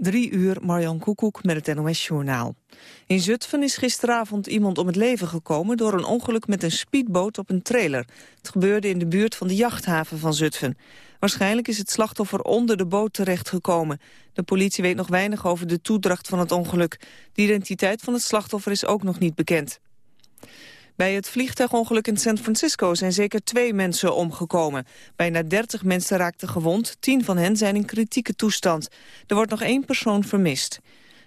Drie uur, Marjan Koekoek met het NOS-journaal. In Zutphen is gisteravond iemand om het leven gekomen... door een ongeluk met een speedboot op een trailer. Het gebeurde in de buurt van de jachthaven van Zutphen. Waarschijnlijk is het slachtoffer onder de boot terechtgekomen. De politie weet nog weinig over de toedracht van het ongeluk. De identiteit van het slachtoffer is ook nog niet bekend. Bij het vliegtuigongeluk in San Francisco zijn zeker twee mensen omgekomen. Bijna 30 mensen raakten gewond, tien van hen zijn in kritieke toestand. Er wordt nog één persoon vermist.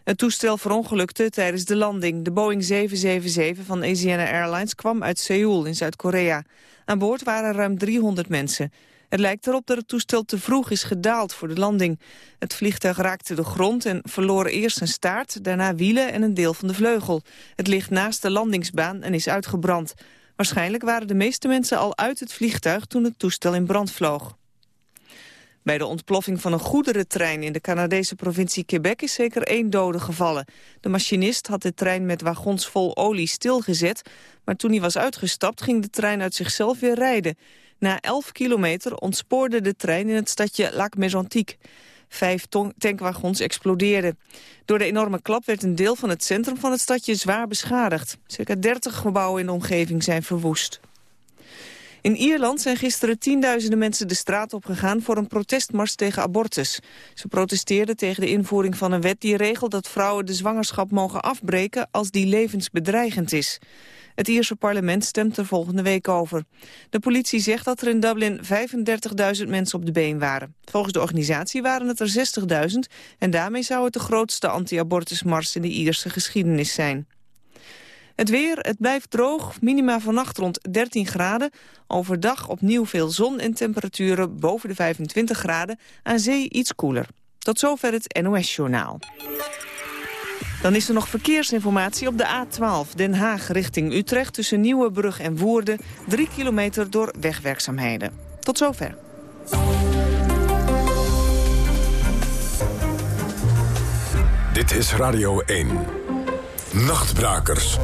Het toestel verongelukte tijdens de landing. De Boeing 777 van Asiana Airlines kwam uit Seoul in Zuid-Korea. Aan boord waren ruim 300 mensen. Het lijkt erop dat het toestel te vroeg is gedaald voor de landing. Het vliegtuig raakte de grond en verloor eerst zijn staart, daarna wielen en een deel van de vleugel. Het ligt naast de landingsbaan en is uitgebrand. Waarschijnlijk waren de meeste mensen al uit het vliegtuig toen het toestel in brand vloog. Bij de ontploffing van een goederentrein in de Canadese provincie Quebec is zeker één dode gevallen. De machinist had de trein met wagons vol olie stilgezet, maar toen hij was uitgestapt ging de trein uit zichzelf weer rijden. Na 11 kilometer ontspoorde de trein in het stadje Lac Mégantic. Vijf tankwagons explodeerden. Door de enorme klap werd een deel van het centrum van het stadje zwaar beschadigd. Circa 30 gebouwen in de omgeving zijn verwoest. In Ierland zijn gisteren tienduizenden mensen de straat op gegaan voor een protestmars tegen abortus. Ze protesteerden tegen de invoering van een wet die regelt dat vrouwen de zwangerschap mogen afbreken als die levensbedreigend is. Het Ierse parlement stemt er volgende week over. De politie zegt dat er in Dublin 35.000 mensen op de been waren. Volgens de organisatie waren het er 60.000 en daarmee zou het de grootste anti-abortusmars in de Ierse geschiedenis zijn. Het weer, het blijft droog, minima vannacht rond 13 graden. Overdag opnieuw veel zon en temperaturen boven de 25 graden. Aan zee iets koeler. Tot zover het NOS-journaal. Dan is er nog verkeersinformatie op de A12 Den Haag richting Utrecht... tussen Nieuwebrug en Woerden, 3 kilometer door wegwerkzaamheden. Tot zover. Dit is Radio 1. Nachtbrakers.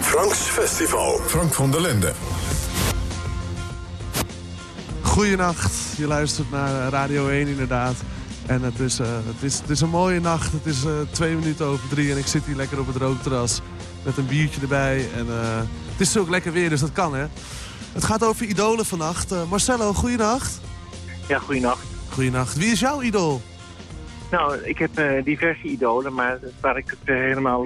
Franks Festival. Frank van der Linden. Goedenacht, je luistert naar Radio 1 inderdaad. En het is, uh, het is, het is een mooie nacht. Het is uh, twee minuten over drie en ik zit hier lekker op het rookterras. Met een biertje erbij. En uh, het is ook lekker weer, dus dat kan hè. Het gaat over idolen vannacht. Marcelo, goedenacht. Ja, goedenacht. Goedenacht. Wie is jouw idool? Nou, ik heb diverse idolen, maar waar ik het helemaal,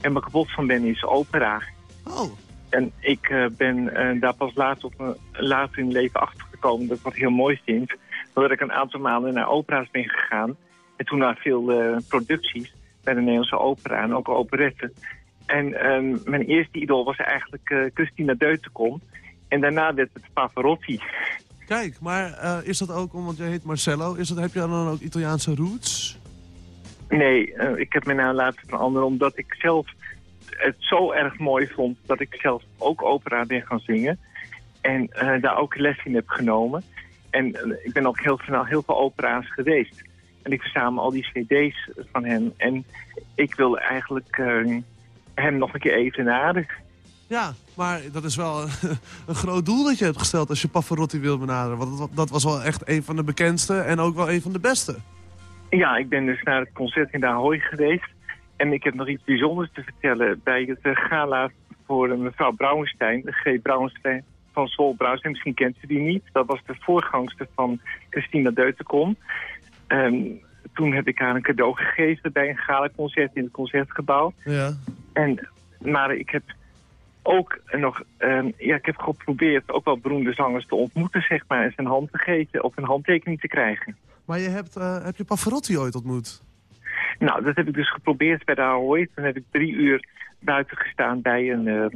helemaal kapot van ben is opera. Oh. En ik ben daar pas later, op, later in leven achter gekomen dat ik wat heel mooi vind. Dat ik een aantal maanden naar opera's ben gegaan. En toen naar veel uh, producties bij de Nederlandse opera en ook operetten. En uh, mijn eerste idool was eigenlijk uh, Christina Deutenkom. En daarna werd het Pavarotti. Kijk, maar eh, is dat ook, omdat jij heet Marcello, is dat, heb je dan ook Italiaanse roots? Nee, ik heb mijn naam laten veranderen omdat ik zelf het zo erg mooi vond dat ik zelf ook opera ben gaan zingen. En uh, daar ook les in heb genomen. En uh, ik ben ook heel snel heel veel opera's geweest. En ik verzamel al die cd's van hem. En ik wil eigenlijk uh, hem nog een keer evenaren. Ja, maar dat is wel een groot doel dat je hebt gesteld als je Pavarotti wil benaderen. Want dat was wel echt een van de bekendste en ook wel een van de beste. Ja, ik ben dus naar het concert in de Ahoy geweest. En ik heb nog iets bijzonders te vertellen bij het gala voor mevrouw Brouwenstein, G. Brouwenstein van Sol Bruis. misschien kent u die niet. Dat was de voorgangster van Christina Deutenkom. Um, toen heb ik haar een cadeau gegeven bij een gala-concert in het Concertgebouw. Ja. En, maar ik heb ook nog... Um, ja, ik heb geprobeerd ook wel beroemde zangers te ontmoeten, zeg maar... en zijn hand te geven of een handtekening te krijgen. Maar je hebt, uh, heb je Pavarotti ooit ontmoet? Nou, dat heb ik dus geprobeerd bij de Ahoy. Toen heb ik drie uur buiten gestaan bij een... Uh,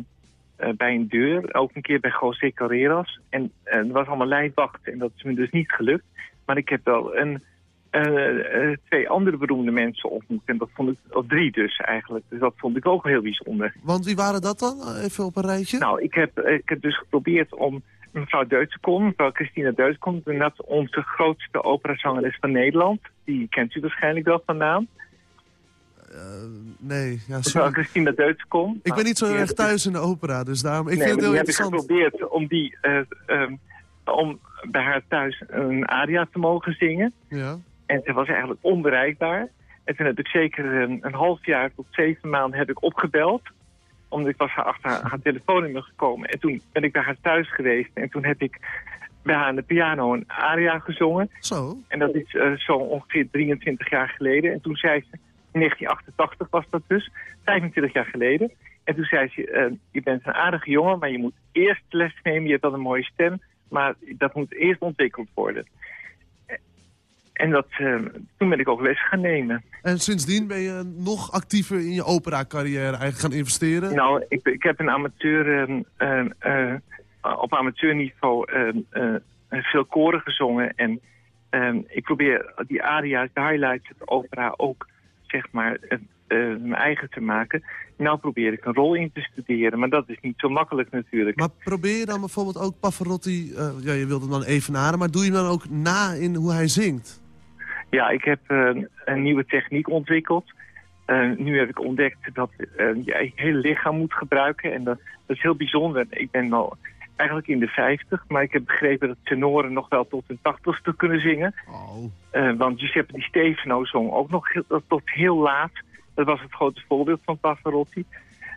uh, bij een deur. Ook een keer bij José Carreras. En er was allemaal lijnwacht en dat is me dus niet gelukt. Maar ik heb wel een, uh, twee andere beroemde mensen ontmoet. En dat vond ik, of drie dus eigenlijk. Dus dat vond ik ook heel bijzonder. Want wie waren dat dan? Even op een rijtje. Nou, ik heb, ik heb dus geprobeerd om mevrouw Deutskom, mevrouw Christina Deutskom, onze grootste operazangeres van Nederland. Die kent u waarschijnlijk wel van naam. Nee. Ja, sorry. Ik ben niet zo erg thuis in de opera, dus daarom... Ik nee, vind het heel interessant. heb ik geprobeerd om, die, uh, om bij haar thuis een aria te mogen zingen. Ja. En ze was eigenlijk onbereikbaar. En toen heb ik zeker een, een half jaar tot zeven maanden heb ik opgebeld omdat ik was haar achter haar, haar telefoonnummer gekomen. En toen ben ik bij haar thuis geweest. En toen heb ik bij haar aan de piano een aria gezongen. Zo. En dat is uh, zo ongeveer 23 jaar geleden. En toen zei ze, in 1988 was dat dus, 25 jaar geleden. En toen zei ze, uh, je bent een aardige jongen, maar je moet eerst les nemen. Je hebt wel een mooie stem, maar dat moet eerst ontwikkeld worden. En dat, uh, toen ben ik ook les gaan nemen. En sindsdien ben je nog actiever in je opera-carrière eigenlijk gaan investeren? Nou, ik, ik heb een amateur, uh, uh, op amateurniveau veel koren gezongen. En ik probeer die aria's, de highlights, het opera ook, zeg maar, mijn eigen te maken. Nou probeer ik een rol in te studeren, maar dat is niet zo makkelijk natuurlijk. Maar probeer je dan bijvoorbeeld ook Pavarotti, ja, je wilt hem dan evenaren, maar doe je hem dan ook na in hoe hij zingt? Ja, ik heb uh, een nieuwe techniek ontwikkeld. Uh, nu heb ik ontdekt dat uh, je je hele lichaam moet gebruiken. En dat, dat, is heel bijzonder. Ik ben al eigenlijk in de 50, maar ik heb begrepen dat tenoren nog wel tot hun tachtigste kunnen zingen. Oh. want Giuseppe Di Stefano zong ook nog heel, tot heel laat. Dat was het grote voorbeeld van Pavarotti.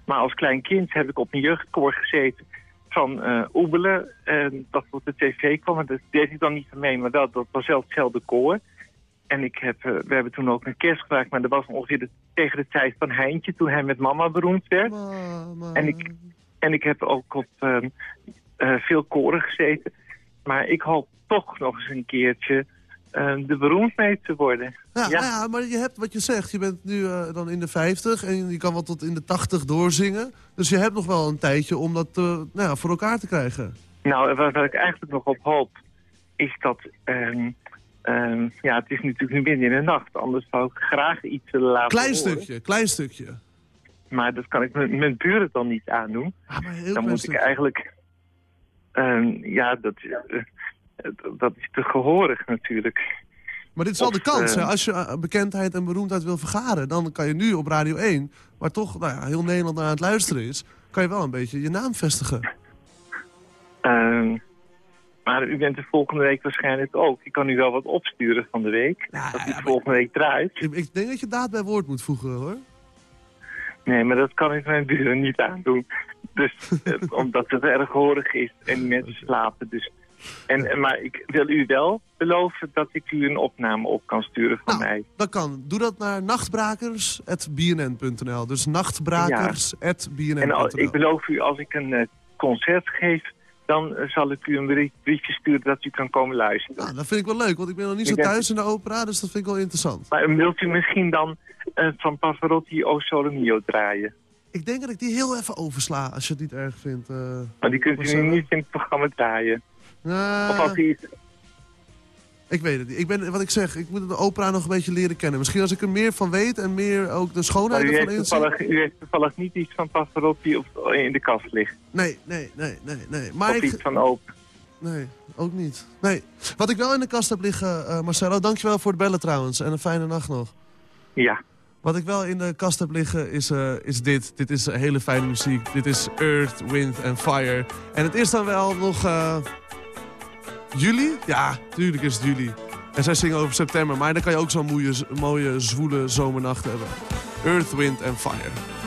Maar als klein kind heb ik op een jeugdkoor gezeten van uh, Oebelen. dat op de tv kwam. En dat deed ik dan niet mee, maar dat, dat was wel hetzelfde koor. En ik heb, uh, we hebben toen ook een kerst gemaakt, maar dat was ongeveer de, tegen de tijd van Heintje, toen hij met mama beroemd werd. Mama. En, ik, en ik heb ook op uh, veel koren gezeten. Maar ik hoop toch nog eens een keertje de beroemd mee te worden. Ja, ja. ja, maar je hebt wat je zegt. Je bent nu dan in de 50 en je kan wel tot in de 80 doorzingen. Dus je hebt nog wel een tijdje om dat nou ja, voor elkaar te krijgen. Nou, wat, wat ik eigenlijk nog op hoop, is dat... Ehm, Um, ja, het is natuurlijk nu binnen in de nacht. Anders zou ik graag iets laten Klein stukje, klein stukje. Maar dat kan ik mijn buren dan niet aandoen. Ah, maar heel dan moet stukje. ik eigenlijk... Ja, dat, uh, dat is te gehorig natuurlijk. Maar dit is wel de kans. Uh, Als je bekendheid en beroemdheid wil vergaren... dan kan je nu op Radio 1, waar toch nou ja, heel Nederland naar aan het luisteren is... kan je wel een beetje je naam vestigen. Um, maar u bent de volgende week waarschijnlijk ook. Ik kan u wel wat opsturen van de week. Dat u ja, volgende week draait. Ik, ik, denk dat je daad bij woord moet voegen, hoor. Nee, maar dat kan ik mijn buren niet aandoen. Dus, omdat het erg horig is en mensen slapen. Dus. En, maar ik wil u wel beloven dat ik u een opname op kan sturen van nou, mij. Dat kan. Doe dat naar nachtbrakers.bnn.nl. Dus nachtbrakers.bnn.nl. En al, ik beloof u, als ik een uh, concert geef dan zal ik u een briefje sturen dat u kan komen luisteren. Nou, dat vind ik wel leuk, want ik ben nog niet zo thuis in de opera, dus dat vind ik wel interessant. Maar wilt u misschien dan uh, van Pavarotti O Sole Mio draaien? Ik denk dat ik die heel even oversla, als je het niet erg vindt. Uh, maar die kunt u nu niet in het programma draaien. Uh, of als. Ik weet het niet. Ik ben, wat ik zeg, ik moet de opera nog een beetje leren kennen. Misschien als ik er meer van weet en meer ook de schoonheid ervan heeft toevallig, U heeft toevallig niet iets van Pavarotti of in de kast liggen. Nee, nee, nee, nee. nee. Maar of ik... iets van open. Nee, ook niet. Nee. Wat ik wel in de kast heb liggen, uh, Marcelo, dankjewel voor het bellen trouwens. En een fijne nacht nog. Ja. Wat ik wel in de kast heb liggen is, uh, is dit. Dit is hele fijne muziek. Dit is Earth, Wind and Fire. En het is dan wel nog... Uh, juli? Ja, tuurlijk is het juli. En zij zingen over september, maar dan kan je ook zo'n mooie, mooie, zwoele zomernacht hebben. Earth, Wind and Fire.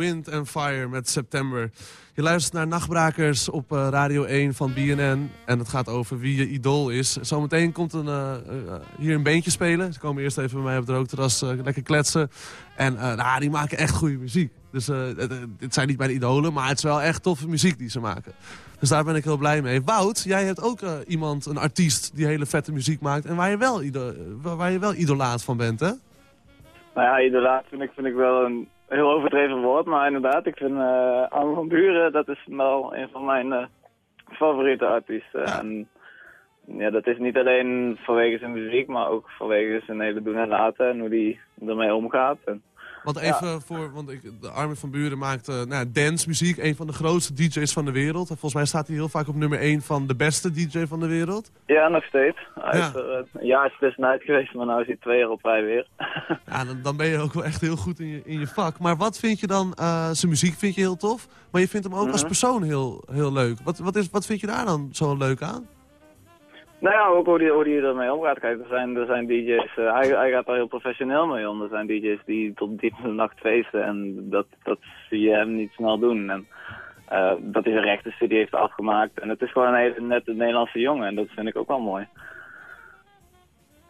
Wind and Fire met September. Je luistert naar Nachtbrakers op uh, Radio 1 van BNN. En het gaat over wie je idool is. Zometeen komt een, uh, uh, hier een beentje spelen. Ze komen eerst even bij mij op het rookterras lekker kletsen. En nou, die maken echt goede muziek. Dus dit zijn niet mijn idolen, maar het is wel echt toffe muziek die ze maken. Dus daar ben ik heel blij mee. Wout, jij hebt ook iemand, een artiest die hele vette muziek maakt. En waar je wel, waar je wel idolaat van bent, hè? Nou ja, idolaat vind ik, vind ik wel een heel overdreven woord, maar inderdaad, ik vind uh, van Buren, dat is wel een van mijn uh, favoriete artiesten. Ja. En ja, dat is niet alleen vanwege zijn muziek, maar ook vanwege zijn hele doen en laten en hoe hij ermee omgaat. En want even voor, want ik, Armin van Buren maakt uh, nou, dancemuziek. Een van de grootste DJ's van de wereld. En volgens mij staat hij heel vaak op nummer 1 van de beste DJ van de wereld. Ja, nog steeds. Hij ja. is er uh, een jaar tussenuit geweest, maar nu is hij twee jaar op rij weer. ja, dan, dan, ben je ook wel echt heel goed in je, in je vak. Maar wat vind je dan, uh, zijn muziek vind je heel tof. Maar je vindt hem ook als mhm. persoon heel, heel leuk. Wat, wat, is, wat vind je daar dan zo leuk aan? Nou ja, ook hoe die, ermee omgaat. Kijk, er zijn, er zijn DJ's, uh, hij, hij gaat daar heel professioneel mee om. Er zijn DJ's die tot diep in de nacht feesten en dat, dat zie je hem niet snel doen. En uh, dat hij zijn rechtenstudie heeft afgemaakt. En het is gewoon een hele nette Nederlandse jongen en dat vind ik ook wel mooi.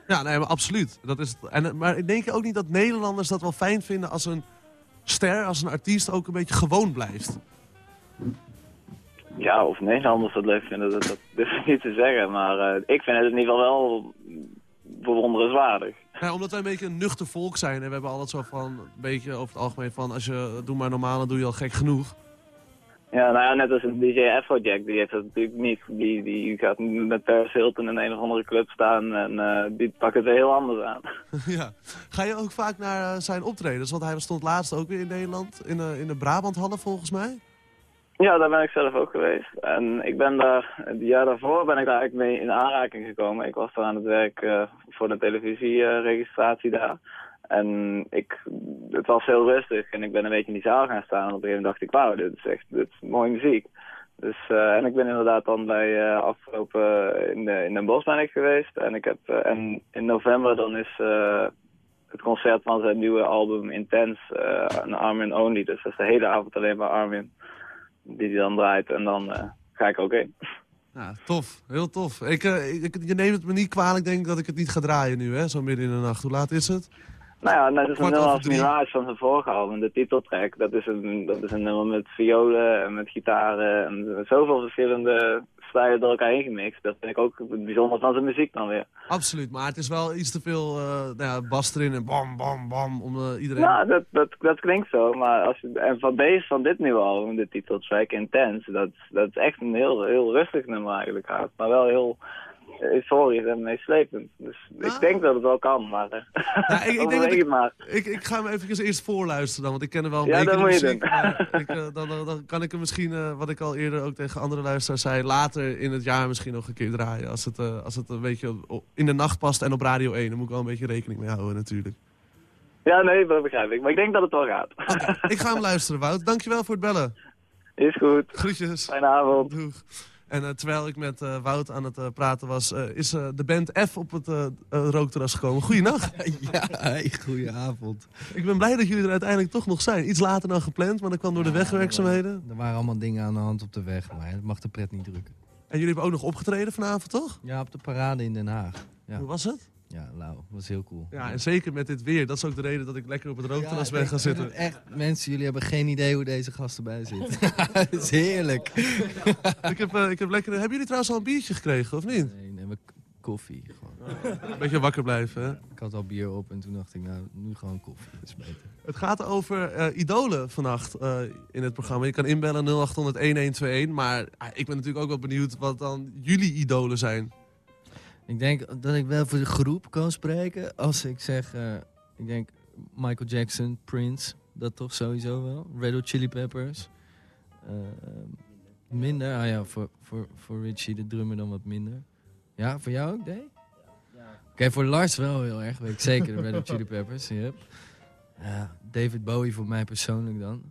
Ja, nee, maar absoluut. Dat is het. En, maar denk je ook niet dat Nederlanders dat wel fijn vinden als een ster, als een artiest ook een beetje gewoon blijft? Ja, of Nederlanders dat leuk vinden, dat, dat durf ik niet te zeggen. Maar uh, ik vind het in ieder geval wel bewonderenswaardig. Ja, omdat wij een beetje een nuchter volk zijn. En we hebben altijd zo van, een beetje over het algemeen van... als je doe maar normaal, dan doe je al gek genoeg. Ja, nou ja, net als een DJ Afrojack, die heeft dat natuurlijk niet. Die, die gaat met Paris Hilton in een of andere club staan en uh, die pakt het heel anders aan. ja. Ga je ook vaak naar uh, zijn optredens? Want hij stond laatst ook weer in Nederland, in, uh, in de Brabanthallen volgens mij. Ja, daar ben ik zelf ook geweest. En ik ben daar, het jaar daarvoor ben ik daar eigenlijk mee in aanraking gekomen. Ik was daar aan het werk uh, voor de televisieregistratie daar. En ik, het was heel rustig en ik ben een beetje in die zaal gaan staan. En op een gegeven moment dacht ik, wauw, dit is echt dit is mooie muziek. Dus, uh, en ik ben inderdaad dan bij uh, afgelopen in, de, in Den Bosch ben ik geweest. En, ik heb, en in november dan is het concert van zijn nieuwe album Intense, een Armin Only. Dus dat is de hele avond alleen maar Armin die hij dan draait. En dan uh, ga ik ook heen. Ja, tof. Heel tof. Ik, uh, ik, je neemt het me niet kwalijk, denk ik, dat ik het niet ga draaien nu, hè? Zo midden in de nacht. Hoe laat is het? Nou ja, net als een nummer als Mirage van zijn vorige album, de titeltrack. Dat is, een, dat is een nummer met violen en met gitaren en zoveel verschillende stijlen door elkaar heen gemixt. Dat vind ik ook het bijzonder van zijn muziek dan weer. Absoluut, maar het is wel iets te veel uh, nou ja, bas erin en bam, bam, bam om uh, iedereen... Nou, dat, dat, dat klinkt zo, maar als je, en van deze, van dit nieuwe album, de titeltrack Intense, dat, dat is echt een heel, heel rustig nummer eigenlijk. Maar wel heel historisch en meeslepend. Dus ik ah. denk dat het wel kan, maar ja, ik, ik, denk dat ik, maar. Ik, ik ga hem even eerst voorluisteren dan, want ik ken hem wel een ja, beetje muziek. ik, uh, dan, dan, kan ik hem misschien, uh, wat ik al eerder ook tegen andere luisteraars zei, later in het jaar misschien nog een keer draaien. Als het, uh, als het een beetje in de nacht past en op Radio 1. Dan moet ik wel een beetje rekening mee houden natuurlijk. Ja, nee, dat begrijp ik. Maar ik denk dat het wel gaat. Okay, ik ga hem luisteren, Wout. Dankjewel voor het bellen. Is goed. Groetjes. Fijne avond. Doeg. En uh, terwijl ik met uh, Wout aan het uh, praten was, is de band F op het rookterras gekomen. Goeienacht. ja, hey, goedenavond. Ik ben blij dat jullie er uiteindelijk toch nog zijn. Iets later dan gepland, maar dat kwam door de wegwerkzaamheden. Er waren allemaal dingen aan de hand op de weg, maar het mag de pret niet drukken. En jullie hebben ook nog opgetreden vanavond, toch? Ja, op de parade in Den Haag. Ja. Hoe was het? Ja, lauw. Dat was heel cool. Ja, en zeker met dit weer. Dat is ook de reden dat ik lekker op het rookterras ja, ben gaan zitten. Echt, mensen, jullie hebben geen idee hoe deze gasten bij zitten. Het is heerlijk. ik, heb, uh, ik heb lekker... Hebben jullie trouwens al een biertje gekregen, of niet? Nee, nee, maar koffie. Gewoon. Een beetje wakker blijven, hè? Ik had al bier op en toen dacht ik, nou, nu gewoon koffie. Dat is beter. Het gaat over uh, idolen vannacht uh, in het programma. Je kan inbellen 0800-1121. Maar ik ben natuurlijk ook wel benieuwd wat dan jullie idolen zijn. Ik denk dat ik wel voor de groep kan spreken. Als ik zeg, uh, ik denk Michael Jackson, Prince, dat toch sowieso wel. Red Hot Chili Peppers. Uh, minder, ah ja, voor, voor, voor Richie de drummer dan wat minder. Ja, voor jou ook, Dave? Oké, voor Lars wel heel erg, weet ik zeker, de Red Hot Chili Peppers. Yep. David Bowie voor mij persoonlijk dan.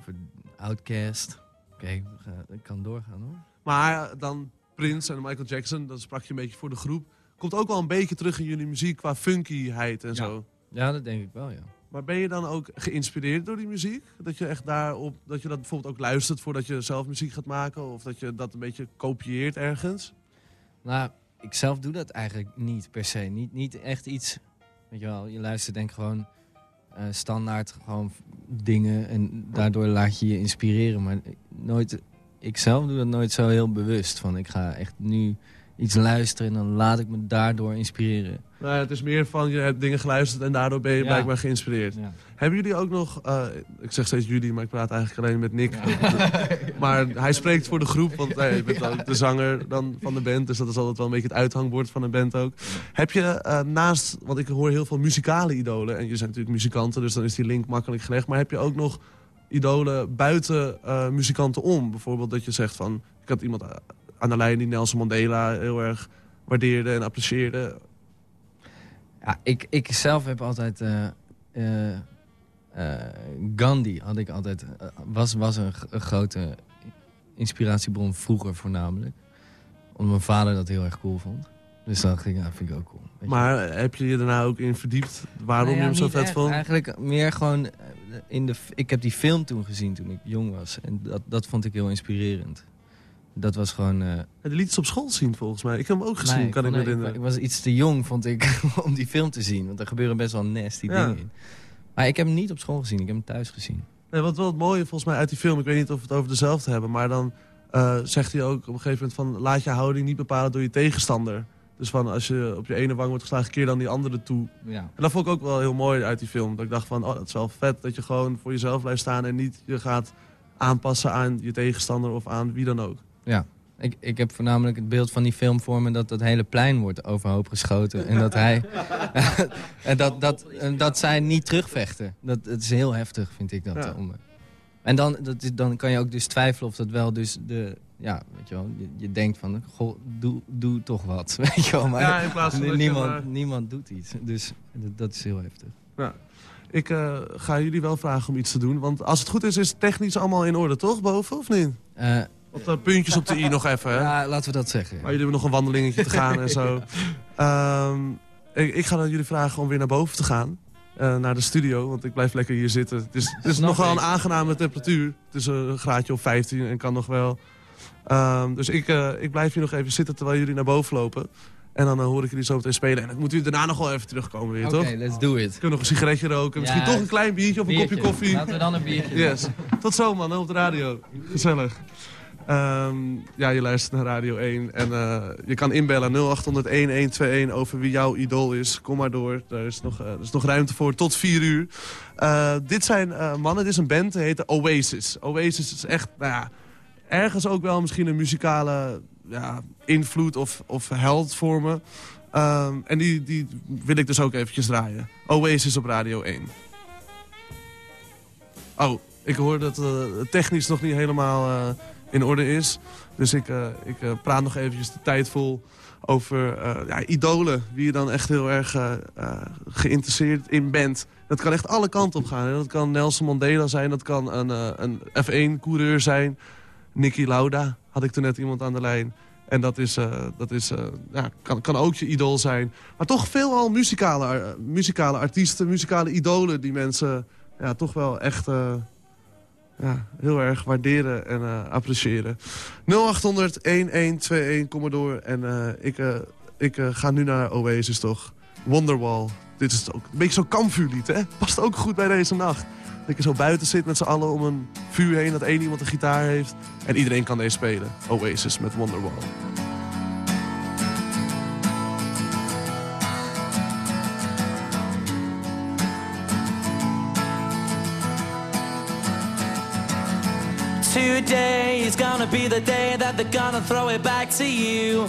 Voor Outcast. Oké, okay, ik kan doorgaan hoor. Maar dan Prince en Michael Jackson, dat sprak je een beetje voor de groep. Komt ook wel een beetje terug in jullie muziek qua funkyheid en ja. zo. Ja, dat denk ik wel, ja. Maar ben je dan ook geïnspireerd door die muziek? Dat je echt daarop, dat je dat bijvoorbeeld ook luistert voordat je zelf muziek gaat maken? Of dat je dat een beetje kopieert ergens? Nou, ik zelf doe dat eigenlijk niet per se. Niet, niet echt iets, weet je wel, je luistert denk gewoon eh, standaard gewoon dingen en daardoor laat je je inspireren. Maar nooit, ik zelf doe dat nooit zo heel bewust. Van ik ga echt nu iets luisteren en dan laat ik me daardoor inspireren. Nou ja, het is meer van je hebt dingen geluisterd en daardoor ben je Ja. blijkbaar geïnspireerd. Ja. Hebben jullie ook nog, eh, ik zeg steeds jullie, maar ik praat eigenlijk alleen met Nick. maar hij spreekt voor de groep, want hij bent ook de zanger dan van de band. Dus dat is altijd wel een beetje het uithangbord van een band ook. Heb je eh, naast, want ik hoor heel veel muzikale idolen. En je zijn natuurlijk muzikanten, dus dan is die link makkelijk gelegd. Maar heb je ook nog idolen buiten eh, muzikanten om? Bijvoorbeeld dat je zegt van, ik had iemand aan de lijn die Nelson Mandela heel erg waardeerde en apprecieerde. Ja, ik, ik zelf heb altijd... eh, eh, eh, Gandhi had ik altijd, eh, was, was een, grote inspiratiebron vroeger voornamelijk. Omdat mijn vader dat heel erg cool vond. Dus dan dacht ik, vind ik ook cool. Maar heb je je daarna ook in verdiept waarom Nou ja, je hem zo vet echt. vond? Eigenlijk meer gewoon... eh, In de, ik heb die film toen gezien toen ik jong was. En dat, dat vond ik heel inspirerend. Dat was gewoon... eh, Ja, die liet het op school zien volgens mij. Ik heb hem ook gezien, nee, kan ik me nee, herinneren. Ik was iets te jong, vond ik, om die film te zien. Want er gebeuren best wel nasty Ja. dingen in. Maar ik heb hem niet op school gezien, ik heb hem thuis gezien. Nee, wat wel het mooie volgens mij uit die film, ik weet niet of we het over dezelfde hebben, maar dan eh, zegt hij ook op een gegeven moment van laat je houding niet bepalen door je tegenstander. Dus van als je op je ene wang wordt geslagen, keer dan die andere toe. Ja. En dat vond ik ook wel heel mooi uit die film. Dat ik dacht van, oh, dat is wel vet dat je gewoon voor jezelf blijft staan en niet je gaat aanpassen aan je tegenstander of aan wie dan ook. Ik, ik heb voornamelijk het beeld van die film voor me dat dat hele plein wordt overhoop geschoten. En dat hij. en dat, dat, en dat zij niet terugvechten. Dat, dat is heel heftig, vind ik dat. Ja. om- en dan, dat dan kan je ook dus twijfelen of dat wel dus de. Ja, weet je wel. Je, je denkt van, goh, doe, doe toch wat. Weet je wel. Maar Ja, in plaats van je niemand, niemand doet iets. Dus dat, is heel heftig. Ik eh, ga jullie wel vragen om iets te doen, want als het goed is, is het technisch allemaal in orde, toch? Boven, of niet? Eh, Op de puntjes op de i nog even, hè? ja, laten we dat zeggen. Maar jullie hebben nog een wandelingetje te gaan en zo. Ehm, ik, ik ga dan jullie vragen om weer naar boven te gaan. eh, naar de studio, want ik blijf lekker hier zitten. Het is, het is nog wel een aangename temperatuur. Het is een graadje of 15 en kan nog wel. Ehm, dus ik, eh, ik blijf hier nog even zitten terwijl jullie naar boven lopen. En dan eh, hoor ik jullie zo meteen spelen. En dan moet u daarna nog wel even terugkomen weer, Oké, toch? let's do it. Kunnen we nog een sigaretje roken. Misschien Ja, toch een klein biertje of een kopje koffie. Laten we dan een biertje Yes. Tot zo man, op de radio. Gezellig. Ehm, ja, je luistert naar Radio 1. En eh, je kan inbellen 0800-1121 over wie jouw idool is. Kom maar door. Er is nog, eh, er is nog ruimte voor tot 4 uur. Dit zijn mannen, dit is een band, die heet Oasis. Oasis is echt, nou ja, ergens ook wel misschien een muzikale ja, invloed of, of held voor me. Ehm, en die, die wil ik dus ook eventjes draaien. Oasis op Radio 1. Oh, ik hoor dat eh, het technisch nog niet helemaal eh, in orde is. Dus ik, eh, ik praat nog eventjes de tijd vol over ja, idolen. Wie je dan echt heel erg geïnteresseerd in bent. Dat kan echt alle kanten op gaan. Dat kan Nelson Mandela zijn. Dat kan een, een F1-coureur zijn. Nicky Lauda had ik toen net iemand aan de lijn. En dat, is, eh, dat is, eh, ja, kan, kan ook je idool zijn. Maar toch veelal muzikale, ar- muzikale artiesten, muzikale idolen... die mensen ja, toch wel echt eh, ja, heel erg waarderen en eh, appreciëren. 0800-1121, kom maar door. En eh, ik, eh, ik eh, ga nu naar Oasis toch. Wonderwall. Dit is ook een beetje zo'n kampvuurlied, hè? Past ook goed bij deze nacht. Dat je zo buiten zit met z'n allen om een vuur heen... dat één iemand een gitaar heeft. En iedereen kan deze spelen. Oasis met Wonderwall. Today is gonna be the day that they're gonna throw it back to you.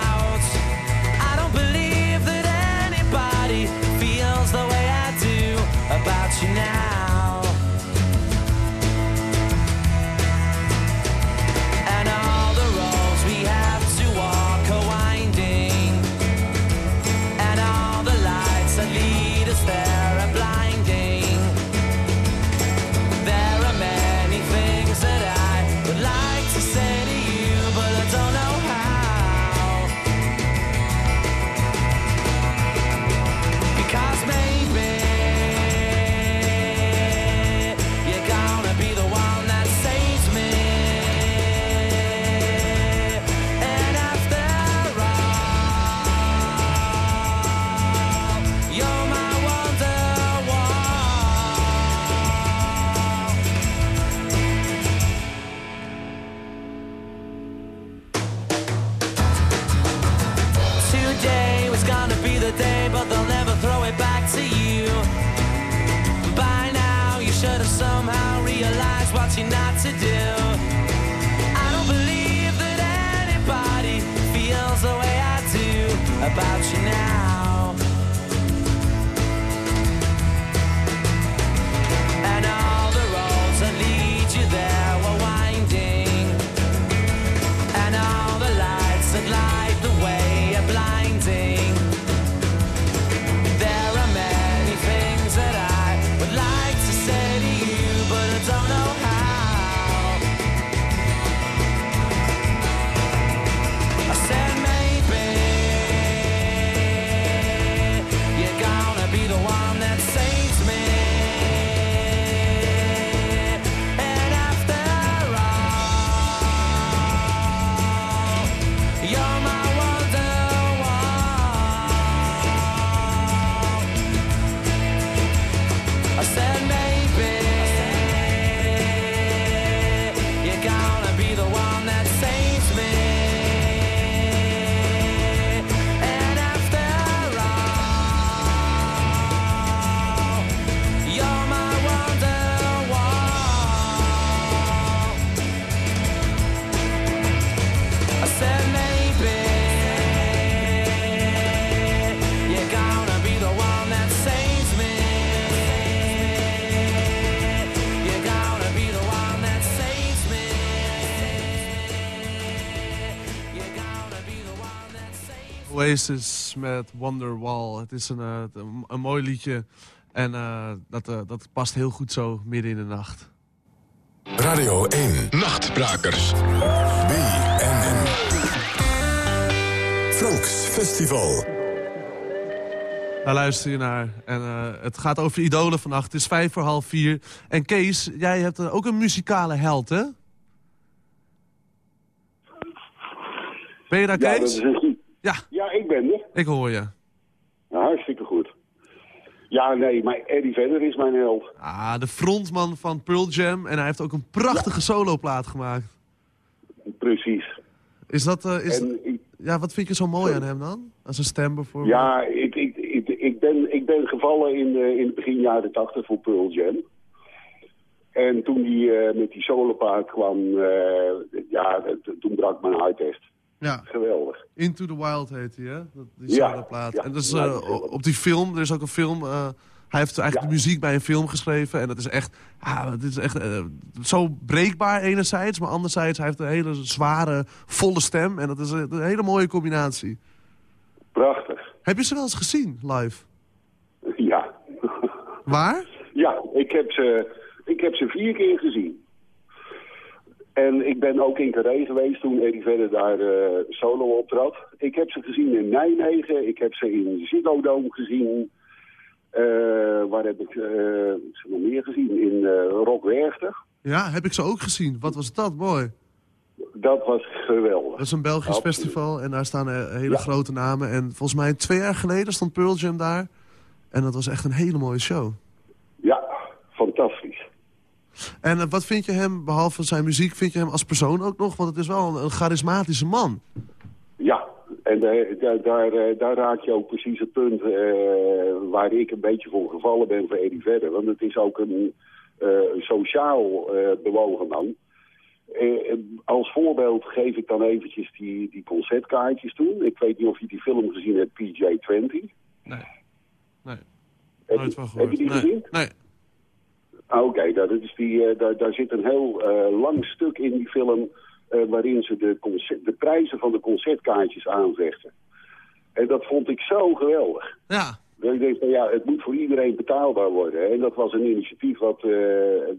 You now. Oasis met Wonderwall. Het is een, eh, een, een mooi liedje. En eh, dat, eh, dat past heel goed zo midden in de nacht. Radio 1. Nachtbrakers. BNN. Franks Festival. Daar luister je naar. En eh, het gaat over idolen vannacht. Het is vijf voor half vier. En Kees, jij hebt ook een muzikale held, hè? Ben je daar, Ja, dat Kees? is. Ja, Ja, ik ben er. ik hoor je. Nou, hartstikke goed. Ja, nee, maar Eddie Vedder is mijn held. Ah, de frontman van Pearl Jam. En hij heeft ook een prachtige soloplaat gemaakt. Precies. Is dat... eh, is, En ik- ja, wat vind je zo mooi aan hem dan? Aan zijn stem bijvoorbeeld? ja, ik, ik, ik, ik, ben, ik ben gevallen in, eh, in het begin jaren tachtig voor Pearl Jam. En toen die eh, met die solopaard kwam, eh, ja, toen brak mijn hart echt. Ja, Geweldig. Into the Wild heet hij, hè? Dat, die Ja, ja, en dat is, eh, op die film, er is ook een film... eh, hij heeft eigenlijk Ja. de muziek bij een film geschreven. En dat is echt, ah, het is echt eh, zo breekbaar enerzijds. Maar anderzijds, hij heeft een hele zware, volle stem. En dat is een, een hele mooie combinatie. Prachtig. Heb je ze wel eens gezien, live? Ja. Waar? Ja, ik heb ze, ik heb ze vier keer gezien. En ik ben ook in Carré geweest toen Eddie Vedder daar eh, solo optrad. Ik heb ze gezien in Nijmegen. Ik heb ze in Ziggo Dome gezien. Eh, waar heb ik eh, ze nog meer gezien? In eh Rock Werchter. Ja, heb ik ze ook gezien. Wat was dat mooi. Dat was geweldig. Dat is een Belgisch Absoluut. festival en daar staan eh, hele Ja. grote namen. En volgens mij twee jaar geleden stond Pearl Jam daar. En dat was echt een hele mooie show. Ja, fantastisch. En eh, wat vind je hem, behalve zijn muziek, vind je hem als persoon ook nog? Want het is wel een, een charismatische man. Ja, en eh, daar, daar, eh, daar raak je ook precies het punt eh, waar ik een beetje voor gevallen ben voor Eddie Vedder. Want het is ook een eh, sociaal eh, bewogen man. Eh, als voorbeeld geef ik dan eventjes die, die concertkaartjes toen. Ik weet niet of je die film gezien hebt, PJ20. Nee. Nee. Heb, Nooit je- van heb gehoord. je die nee. gezien? Nee. Ah, Oké, dat is die, eh, daar, daar zit een heel eh, lang stuk in die film... eh, waarin ze de, concert, de prijzen van de concertkaartjes aanvechten. En dat vond ik zo geweldig. Ja. Dat ik denk van ja, het moet voor iedereen betaalbaar worden. En dat was een initiatief wat,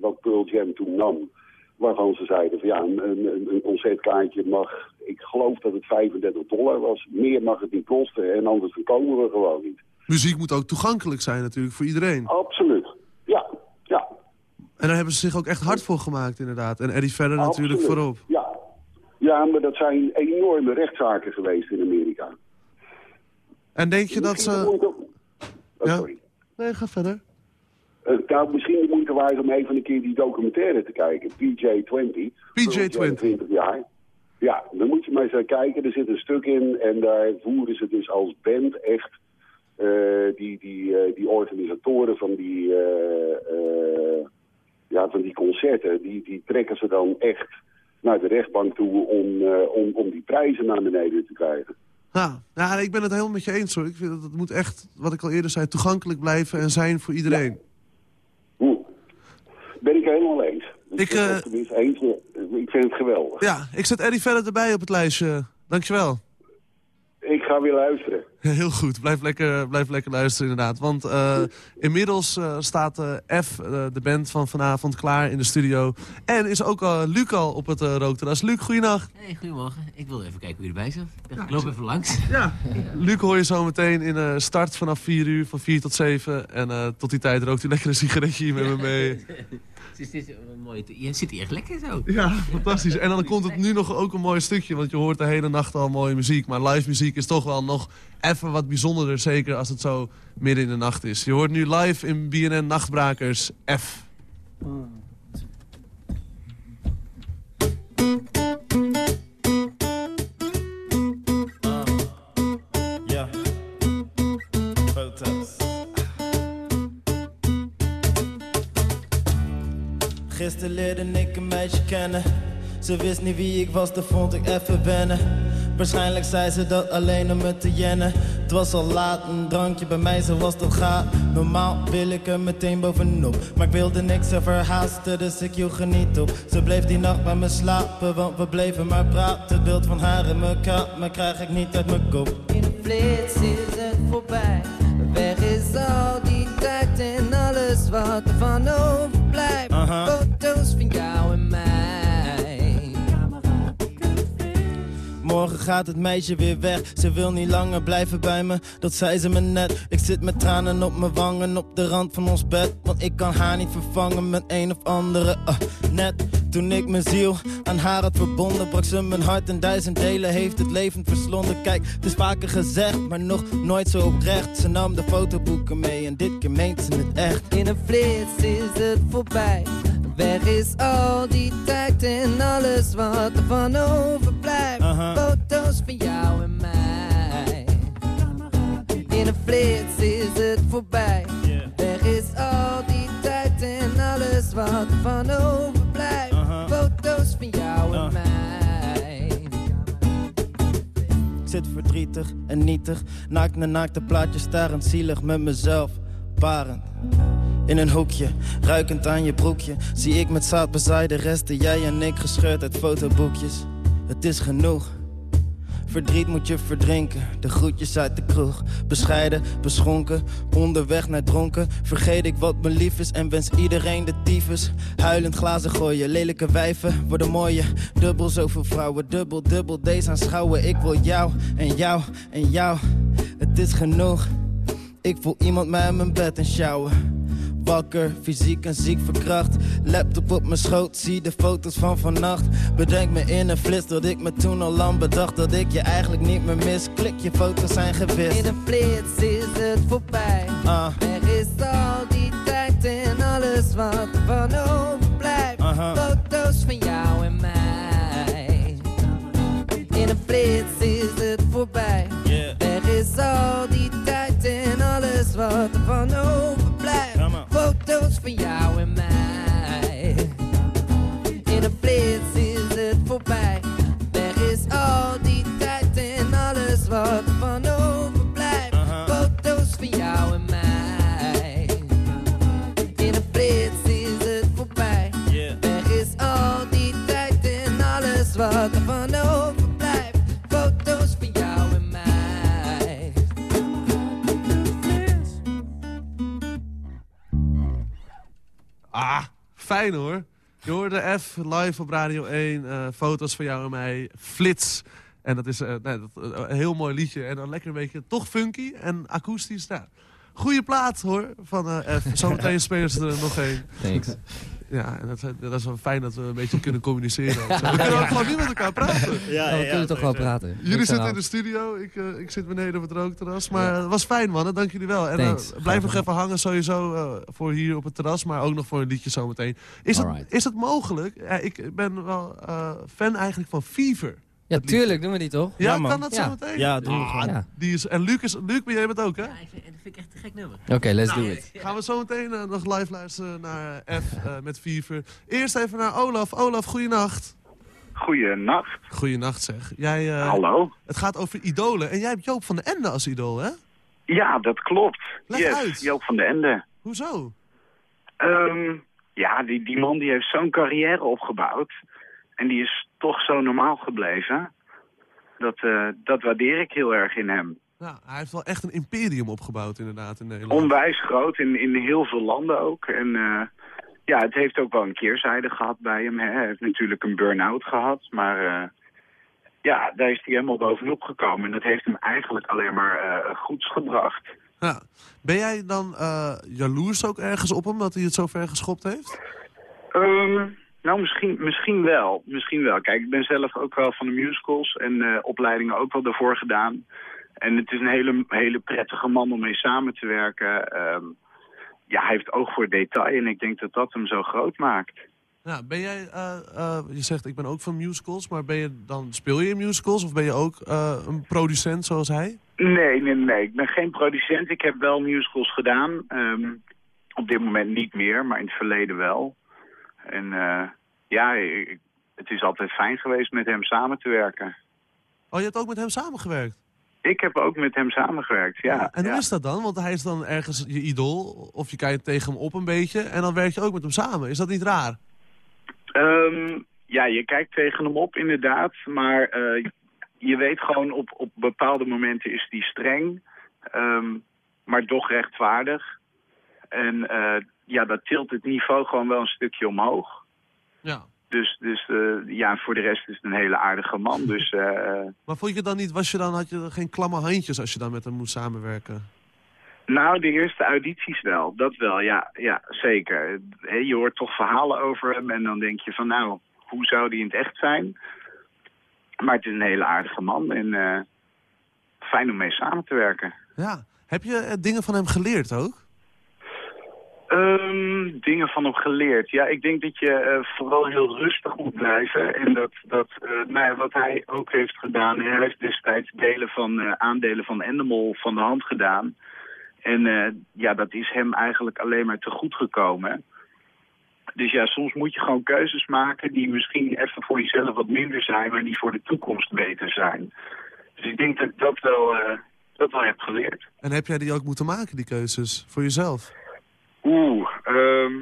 wat Pearl Jam toen nam. Waarvan ze zeiden van ja, een, een, een concertkaartje mag, ik geloof dat het 35 dollar was. Meer mag het niet kosten en anders dan komen we gewoon niet. Muziek moet ook toegankelijk zijn natuurlijk voor iedereen. Absoluut. En daar hebben ze zich ook echt hard voor gemaakt inderdaad. En Eddie Vedder natuurlijk voorop. Ja. ja, maar dat zijn enorme rechtszaken geweest in Amerika. En denk je dat ze... moeite- Oh, Ja. sorry. Nee, ga verder. Eh, nou, misschien de moeite waard om even een keer die documentaire te kijken. PJ20. PJ20. 20 jaar. Ja, dan moet je maar eens kijken. Er zit een stuk in en daar voeren ze dus als band echt eh, die, die, eh, die organisatoren van die, van die concerten, die, die trekken ze dan echt naar de rechtbank toe om, eh, om, om die prijzen naar beneden te krijgen. Ja, ja, ik ben het helemaal met je eens hoor. Ik vind dat het moet echt, wat ik al eerder zei, toegankelijk blijven en zijn voor iedereen. Hm. Ben ik helemaal eens. Ik, Ik, ben eh, het tenminste eens. Ik vind het geweldig. Ja, ik zet Eddie verder erbij op het lijstje. Dankjewel. Ik ga weer luisteren. Heel goed, blijf lekker, blijf lekker luisteren inderdaad. Want eh, inmiddels eh, staat eh, F, eh, de band van vanavond, klaar in de studio. En is ook al Luc al op het uh, rookterras. Luc, goeienacht. Hey, goedemorgen. Ik wilde even kijken hoe je erbij zit. Ik loop even langs. Ja. Luc hoor je zo meteen in uh, start vanaf 4 uur, van 4 tot 7. En uh, tot die tijd rookt u lekker een sigaretje hier met me mee. Dus dit is een mooie je zit hier echt lekker zo. Ja, fantastisch. En dan komt het nu nog ook een mooi stukje, want je hoort de hele nacht al mooie muziek. Maar live muziek is toch wel nog even wat bijzonderder, zeker als het zo midden in de nacht is. Je hoort nu live in BNN Nachtbrakers F. Gisteren leerde ik een meisje kennen. Ze wist niet wie ik was, dat vond ik even wennen. Waarschijnlijk zei ze dat alleen om me te jennen. Het was al laat, een drankje bij mij zoals dat gaat. Normaal wil ik er meteen bovenop. Maar ik wilde niks er verhaasten, dus ik joeg er niet op. Ze bleef die nacht bij me slapen, want we bleven maar praten. Het beeld van haar in mijn kamer krijg ik niet uit mijn kop. In een flits is het voorbij. Weg is al die tijd en alles wat er van overblijft. Aha. Foto's Morgen gaat het meisje weer weg. Ze wil niet langer blijven bij me, dat zei ze me net. Ik zit met tranen op mijn wangen op de rand van ons bed. Want ik kan haar niet vervangen met een of andere. Uh, net toen ik mijn ziel aan haar had verbonden, brak ze mijn hart in duizend delen. Heeft het levend verslonden. Kijk, het is vaker gezegd, maar nog nooit zo oprecht. Ze nam de fotoboeken mee en dit keer meent ze het echt. In een flits is het voorbij. Weg is al die tijd en alles wat er van overblijft. Foto's van jou en mij. In een flits is het voorbij. Weg is al die tijd en alles wat er van overblijft. Foto's van jou en Ah. mij. Ik zit verdrietig en nietig. Naakt naar naakte plaatjes starend zielig met mezelf. Parend. In een hoekje, ruikend aan je broekje. Zie ik met zaad bezaaide resten. Jij en ik gescheurd uit fotoboekjes. Het is genoeg. Verdriet moet je verdrinken, de groetjes uit de kroeg. Bescheiden, beschonken, onderweg naar dronken. Vergeet ik wat me lief is en wens iedereen de tyfus. Huilend glazen gooien, lelijke wijven worden mooie. Dubbel zoveel vrouwen, dubbel, dubbel deze aanschouwen. Ik wil jou en jou en jou, het is genoeg. Ik voel iemand mij in mijn bed en sjouwen. Wakker, fysiek en ziek verkracht. Laptop op mijn schoot, zie de foto's van vannacht. Bedenk me in een flits dat ik me toen al lang bedacht dat ik je eigenlijk niet meer mis. Klik, je foto's zijn gewist. In een flits is het voorbij. Ah, Er is al die tijd en alles wat er van overblijft. Aha. Foto's van jou en mij. In een flits is het voorbij. yeah. Er is al die tijd en alles wat er van overblijft. Come on. Foto's van jou fijn hoor. Je hoorde F live op Radio 1, eh, foto's van jou en mij, Flits. En dat is eh, nee, dat, eh, een heel mooi liedje. En dan lekker een beetje toch funky en akoestisch. Nou, goeie plaat hoor, van eh, F. Zometeen spelen ze er nog één. Thanks. Ja, en dat, dat is wel fijn dat we een beetje kunnen communiceren. We kunnen ook gewoon nu met elkaar praten. Ja, we kunnen toch wel praten. Jullie zitten in de studio, ik, eh, ik zit beneden op het rookterras. Maar het was fijn mannen, dank jullie wel. En eh, Thanks. blijf nog even hangen sowieso eh, voor hier op het terras. Maar ook nog voor een liedje zometeen. Is het, is het mogelijk? Ja, ik ben wel eh, fan eigenlijk van Fever. Ja, tuurlijk, doen we die toch? Ja, man. kan dat Ja. zo meteen? Ja, doen we Ah, gewoon. Ja. Die is, en Luc, is, Luc, ben jij het ook, hè? Ja, ik vind, dat vind ik echt een gek nummer. Oké, let's do it. Gaan we zo meteen eh, nog live luisteren naar eh, F eh, met Fever. Eerst even naar Olaf. Olaf, goeienacht. Goeienacht. Goeienacht zeg. Jij, eh, Hallo. Het gaat over idolen. En jij hebt Joop van den Ende als idool, hè? Ja, dat klopt. Leg yes, uit. Joop van de Ende. Hoezo? Ehm, ja, die, die man die heeft zo'n carrière opgebouwd. En die is toch zo normaal gebleven. Dat, eh, dat waardeer ik heel erg in hem. Ja, hij heeft wel echt een imperium opgebouwd inderdaad in Nederland. Onwijs groot, in, in heel veel landen ook. En eh, ja, het heeft ook wel een keerzijde gehad bij hem. Hè. Hij heeft natuurlijk een burn-out gehad. Maar eh, ja, daar is hij helemaal bovenop gekomen. En dat heeft hem eigenlijk alleen maar goeds gebracht. Ja. Ben jij dan jaloers ook ergens op hem dat hij het zo ver geschopt heeft? Ehm, nou, misschien, misschien wel. Misschien wel. Kijk, ik ben zelf ook wel van de musicals en eh, opleidingen ook wel daarvoor gedaan. En het is een hele, hele prettige man om mee samen te werken. Ehm, ja, hij heeft oog voor detail en ik denk dat dat hem zo groot maakt. Ja, ben jij, eh, eh, je zegt ik ben ook van musicals, maar ben je dan, speel je in musicals of ben je ook een producent zoals hij? Nee, nee, nee. Ik ben geen producent. Ik heb wel musicals gedaan. Ehm, op dit moment niet meer, maar in het verleden wel. En eh, ja, ik- het is altijd fijn geweest met hem samen te werken. Oh, je hebt ook met hem samengewerkt? Ik heb ook met hem samengewerkt, ja. En hoe ja. is dat dan? Want hij is dan ergens je idool, of je kijkt tegen hem op een beetje, en dan werk je ook met hem samen. Is dat niet raar? Ehm, ja, je kijkt tegen hem op inderdaad, maar eh, je weet gewoon op, op bepaalde momenten is die streng, ehm, maar toch rechtvaardig. En eh, ja, dat tilt het niveau gewoon wel een stukje omhoog. Ja. Dus, dus eh, ja, voor de rest is het een hele aardige man. Dus eh, Maar vond je dan niet, was je dan, had je geen klamme handjes als je dan met hem moest samenwerken? Nou, de eerste audities wel. Dat wel, ja, ja zeker. Je hoort toch verhalen over hem en dan denk je van nou, hoe zou die in het echt zijn? Maar het is een hele aardige man en fijn om mee samen te werken. Ja. Heb je dingen van hem geleerd ook? Ehm, dingen van hem geleerd. Ja, ik denk dat je eh, vooral heel rustig moet blijven. En dat, dat eh, nou ja, wat hij ook heeft gedaan. Hij heeft destijds delen van, eh, aandelen van Endemol van de hand gedaan. En ja, dat is hem eigenlijk alleen maar te goed gekomen. Dus ja, soms moet je gewoon keuzes maken die misschien even voor jezelf wat minder zijn, maar die voor de toekomst beter zijn. Dus ik denk dat ik dat wel, dat wel heb geleerd. En heb jij die ook moeten maken, die keuzes, voor jezelf? Oeh, ehm,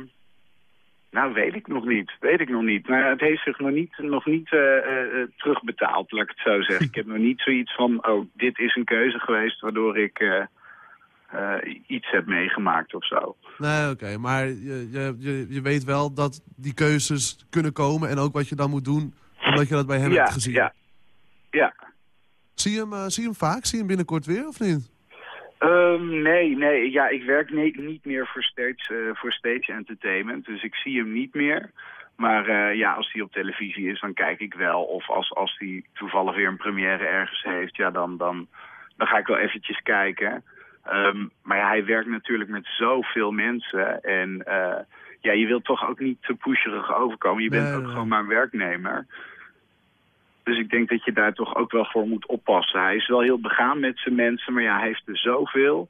nou weet ik nog niet. Weet ik nog niet. Maar het heeft zich nog niet, nog niet eh, eh, terugbetaald, laat ik het zo zeggen. ik heb nog niet zoiets van, oh, dit is een keuze geweest waardoor ik eh, eh, iets heb meegemaakt of zo. Nee, oké. Maar je, je, je, weet wel dat die keuzes kunnen komen en ook wat je dan moet doen, omdat je dat bij hem ja, hebt gezien. Ja, ja. Zie, je hem, eh, zie je hem vaak? Zie je hem binnenkort weer of niet? Ehm, nee, nee. Ja, ik werk niet meer voor stage, eh, voor stage entertainment. Dus ik zie hem niet meer. Maar eh, ja, als hij op televisie is, dan kijk ik wel. Of als, als hij toevallig weer een première ergens heeft, ja, dan, dan, dan ga ik wel eventjes kijken. Ehm, maar ja, hij werkt natuurlijk met zoveel mensen. En eh, ja, je wilt toch ook niet te pusherig overkomen. Je bent Nee, ook nee. gewoon maar een werknemer. Dus ik denk dat je daar toch ook wel voor moet oppassen. Hij is wel heel begaan met zijn mensen, maar ja, hij heeft er zoveel.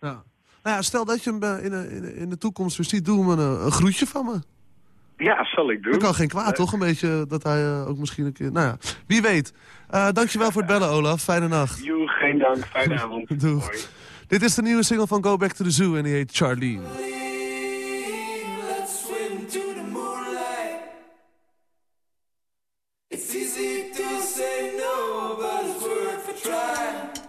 Ja. Nou ja, stel dat je hem eh, in, de- in, de- toekomst weer ziet, doe hem een, een groetje van me. Ja, zal ik doen. Dat kan geen kwaad, toch? Een beetje dat hij eh, ook misschien een keer... Nou ja, wie weet. Eh, dankjewel voor het bellen, Olaf. Fijne nacht. Joe, geen dank. Fijne avond. Dit is de nieuwe single van Go Back to the Zoo en die heet Charlene. It's easy to say no, but it's worth a try.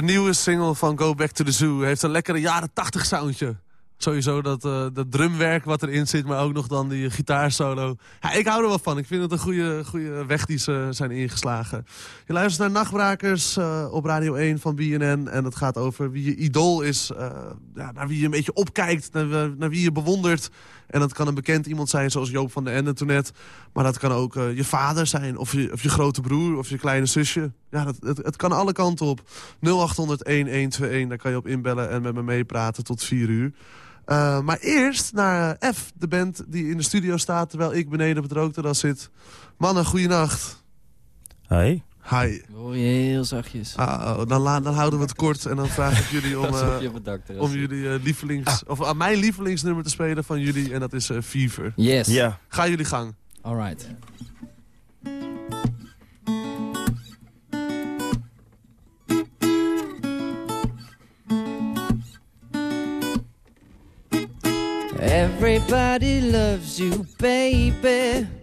De nieuwe single van Go Back to the Zoo heeft een lekkere jaren 80 soundje. Sowieso dat, eh, dat drumwerk wat erin zit, maar ook nog dan die gitaarsolo. Ja, ik hou er wel van. Ik vind het een goede, goede weg die ze zijn ingeslagen. Je luistert naar Nachtbrakers eh, op Radio 1 van BNN. En het gaat over wie je idool is. eh, ja, naar wie je een beetje opkijkt, naar, naar wie je bewondert. En dat kan een bekend iemand zijn, zoals Joop van den Ende toen net. Maar dat kan ook eh, je vader zijn, of je, of je grote broer, of je kleine zusje. Ja, dat, het, kan alle kanten op. 0800-1121, daar kan je op inbellen en met me meepraten tot 4 uur. Uh, maar eerst naar F, de band die in de studio staat... terwijl ik beneden op het rookterras zit. Mannen, goeienacht. Hi. Hi. Hoor je heel zachtjes. Ah, oh, dan, dan houden we het kort en dan vraag ik jullie om, uh, dakterras om jullie uh, lievelings... of aan mijn lievelingsnummer te spelen van jullie. En dat is uh, Fever. Yes. Ja. Ga jullie gang. All right. Everybody loves you, baby.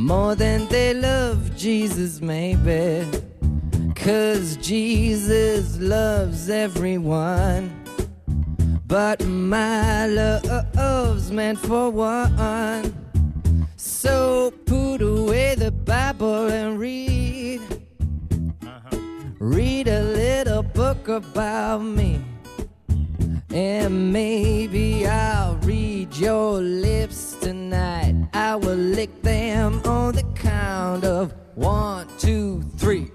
More than they love Jesus, maybe. Cause Jesus loves everyone. But my love's meant for one. So put away the Bible and read. Uh-huh. Read a little book about me. And maybe I'll read your lips tonight. I will lick them on the count of one, two, three.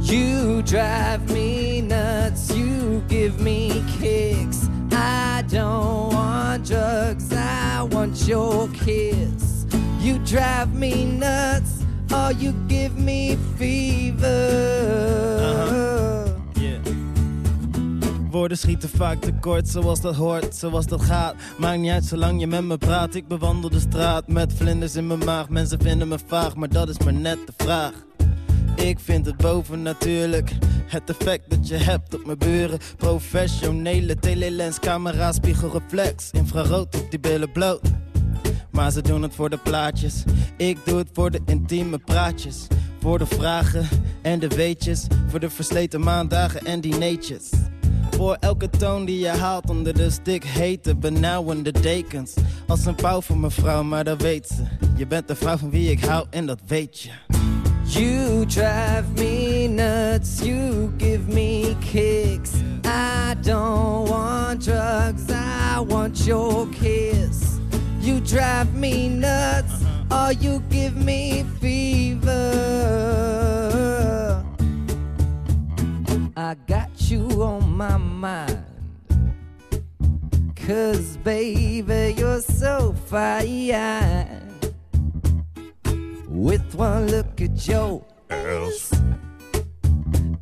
You drive me nuts, you give me kicks. I don't want drugs, I want your kiss. You drive me nuts, or you give me fever. Uh-huh. Woorden schieten vaak tekort, zoals dat hoort, zoals dat gaat. Maakt niet uit zolang je met me praat. Ik bewandel de straat met vlinders in mijn maag. Mensen vinden me vaag, maar dat is maar net de vraag. Ik vind het bovennatuurlijk. Het effect dat je hebt op mijn buren. Professionele telelens, camera, spiegelreflex. Infrarood op die billen bloot. Maar ze doen het voor de plaatjes. Ik doe het voor de intieme praatjes. Voor de vragen en de weetjes. Voor de versleten maandagen en dineetjes. Voor elke toon die je haalt onder de stik hete, benauwende dekens. Als een pauw voor mevrouw, maar dat weet ze. Je bent de vrouw van wie ik hou en dat weet je. You drive me nuts, you give me kicks. I don't want drugs, I want your kiss. You drive me nuts, or you give me fever. I got you on my mind. Cause baby, you're so fine. With one look at your ass.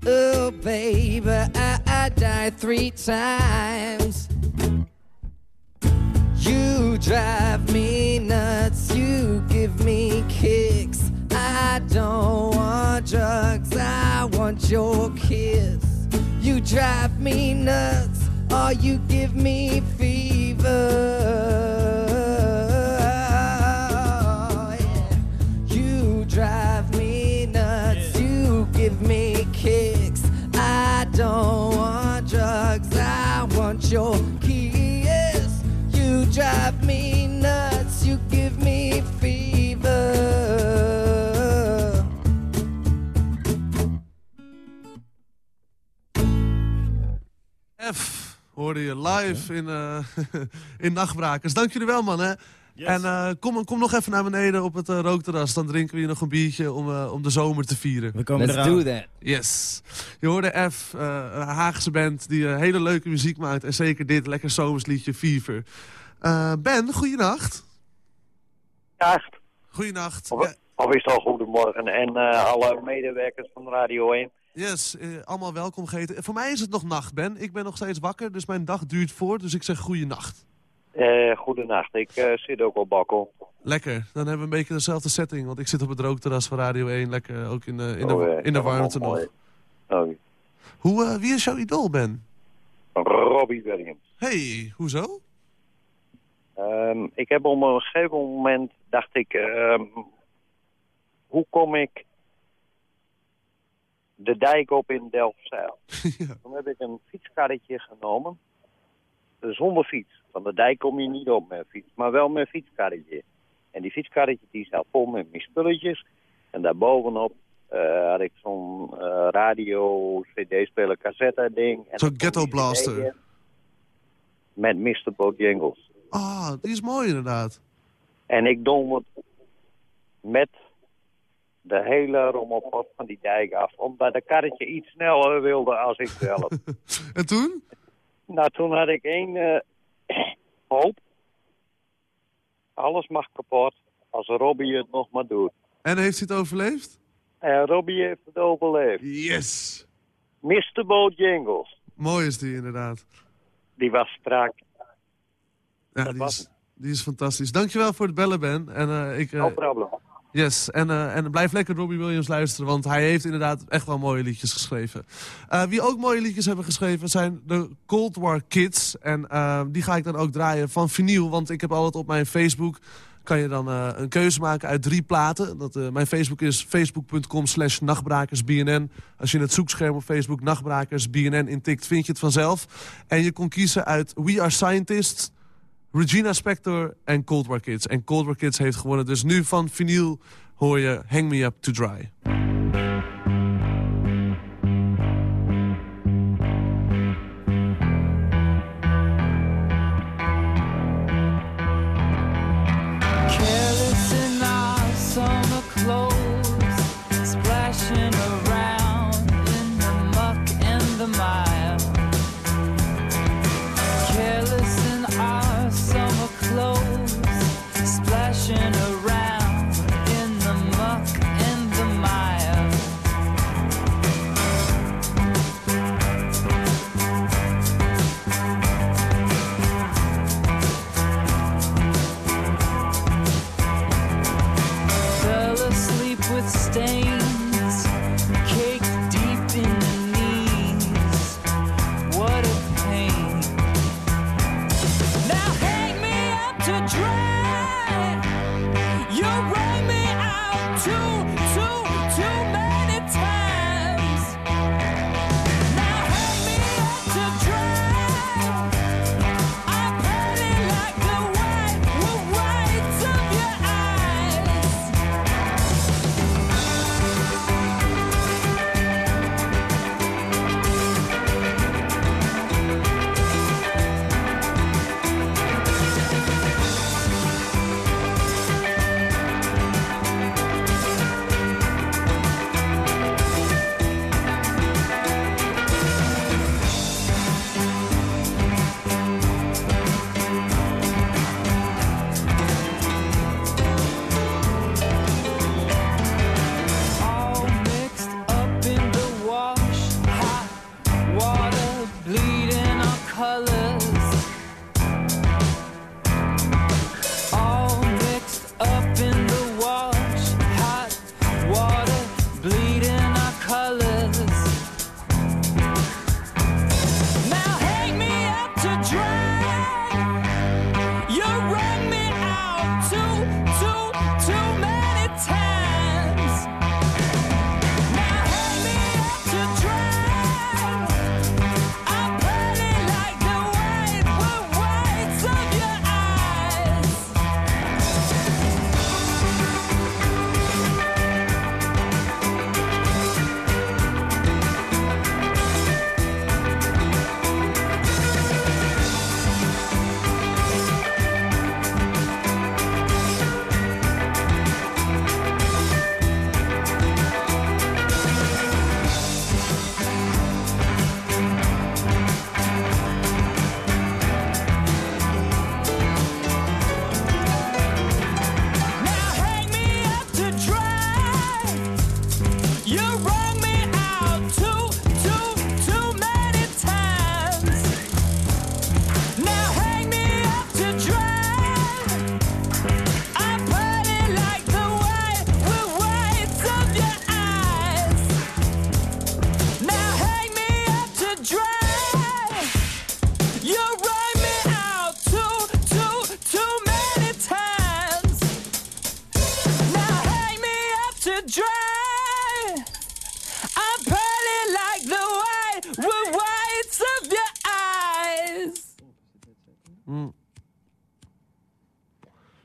Oh, baby, I, I died three times. You drive me nuts, you give me kicks. I don't want drugs, I want your kiss. You drive me nuts, or you give me fever. You drive me nuts, you give me kicks. I don't want drugs, I want your kiss. You drive me F hoorde je live in, uh, in Nachtbrakers. Dank jullie wel, man. Hè? En uh, kom, kom nog even naar beneden op het uh, rookterras. Dan drinken we hier nog een biertje om, uh, om de zomer te vieren. We komen Let's eraan. do that. Yes. Je hoorde F, een Haagse band die hele leuke muziek maakt. En zeker dit, lekker zomersliedje, Fever. ben, goeienacht. Nacht. Goeienacht. Of, of is het al goedemorgen. En alle medewerkers van Radio 1. Yes, uh, allemaal welkom geheten. Voor mij is het nog nacht, Ben. Ik ben nog steeds wakker, dus mijn dag duurt voort. Dus ik zeg goeienacht. Uh, goedenacht, ik uh, zit ook op balkon. Lekker, dan hebben we een beetje dezelfde setting. Want ik zit op het rookterras van Radio 1, lekker ook in de, in de, oh, in de warmte nog. Oh. Hoe, wie is jouw idool, Ben? Robbie Williams. hey, hoezo? Um, ik heb op een gegeven moment, dacht ik, um, hoe kom ik de dijk op in Delfzijl. Toen heb ik een fietskarretje genomen. Zonder fiets. Van de dijk kom je niet op met fiets, maar wel met fietskarretje. En die fietskarretje die staat vol met mijn spulletjes. En daarbovenop eh had ik zo'n eh, radio, cd-speler, cassette ding. En Zo'n dan ghetto kon die blaster. CD'en Met Mr. Bojangles. Ah, die is mooi inderdaad. En ik donderd met de hele rommelpot van die dijk af. Omdat de karretje iets sneller wilde als ik zelf. en toen? Nou, toen had ik één eh, hoop. Alles mag kapot als Robbie het nog maar doet. En heeft hij het overleefd? En Robbie heeft het overleefd. Yes! Mr. Bojangles, Mooi is die inderdaad. die was strak. Ja, die is, die is fantastisch. Dankjewel voor het bellen, Ben. En, eh, ik, eh, No problem. Yes, en, eh, en blijf lekker Robbie Williams luisteren, want hij heeft inderdaad echt wel mooie liedjes geschreven. Eh, wie ook mooie liedjes hebben geschreven zijn de Cold War Kids. En eh, die ga ik dan ook draaien van vinyl, want ik heb altijd op mijn Facebook... kan je dan een keuze maken uit drie platen. Dat, mijn Facebook is facebook.com slash nachtbrakersbnn. Als je in het zoekscherm op Facebook Nachtbrakers BNN intikt, vind je het vanzelf. En je kon kiezen uit We Are Scientists... Regina Spector en Cold War Kids. En Cold War Kids heeft gewonnen. Dus nu van vinyl hoor je Hang Me Up To Dry.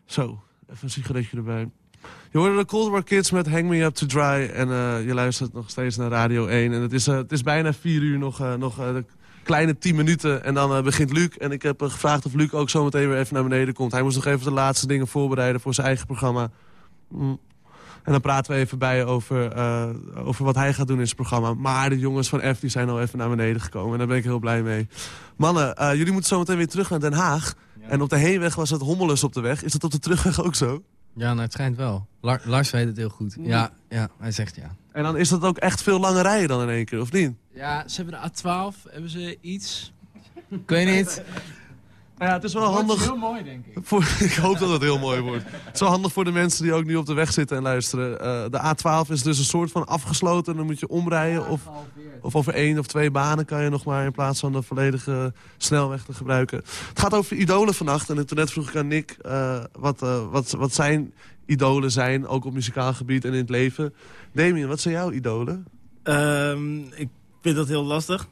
Zo, even een sigaretje erbij. Je hoorde de Cold War Kids met Hang Me Up To Dry. En eh, je luistert nog steeds naar Radio 1. En het is, eh, het is bijna vier uur, nog, eh, nog kleine tien minuten. En dan begint Luc. En ik heb gevraagd of Luc ook zo meteen weer even naar beneden komt. Hij moest nog even de laatste dingen voorbereiden voor zijn eigen programma. Mm. En dan praten we even bij over, over wat hij gaat doen in zijn programma. Maar de jongens van F die zijn al even naar beneden gekomen. En daar ben ik heel blij mee. Mannen, jullie moeten zo meteen weer terug naar Den Haag. En op de heenweg was het hommelus op de weg. Is dat op de terugweg ook zo? Ja, nou, het schijnt wel. Lar- Lars weet het heel goed. Ja, ja, hij zegt ja. En dan is dat ook echt veel langer rijden dan in één keer, of niet? Ja, ze hebben de A12, hebben ze iets. Ik weet niet. Ja, het is wel Wordt handig. heel mooi, denk ik. Voor, ik hoop dat het heel mooi wordt. Het is wel handig voor de mensen die ook nu op de weg zitten en luisteren. Eh, de A12 is dus een soort van afgesloten. En dan moet je omrijden. Of, of over één of twee banen kan je nog maar in plaats van de volledige snelweg te gebruiken. Het gaat over idolen vannacht. En toen net vroeg ik aan Nick eh, wat, eh, wat, wat zijn idolen zijn. Ook op muzikaal gebied en in het leven. Damien, wat zijn jouw idolen? Ehm, ik vind dat heel lastig.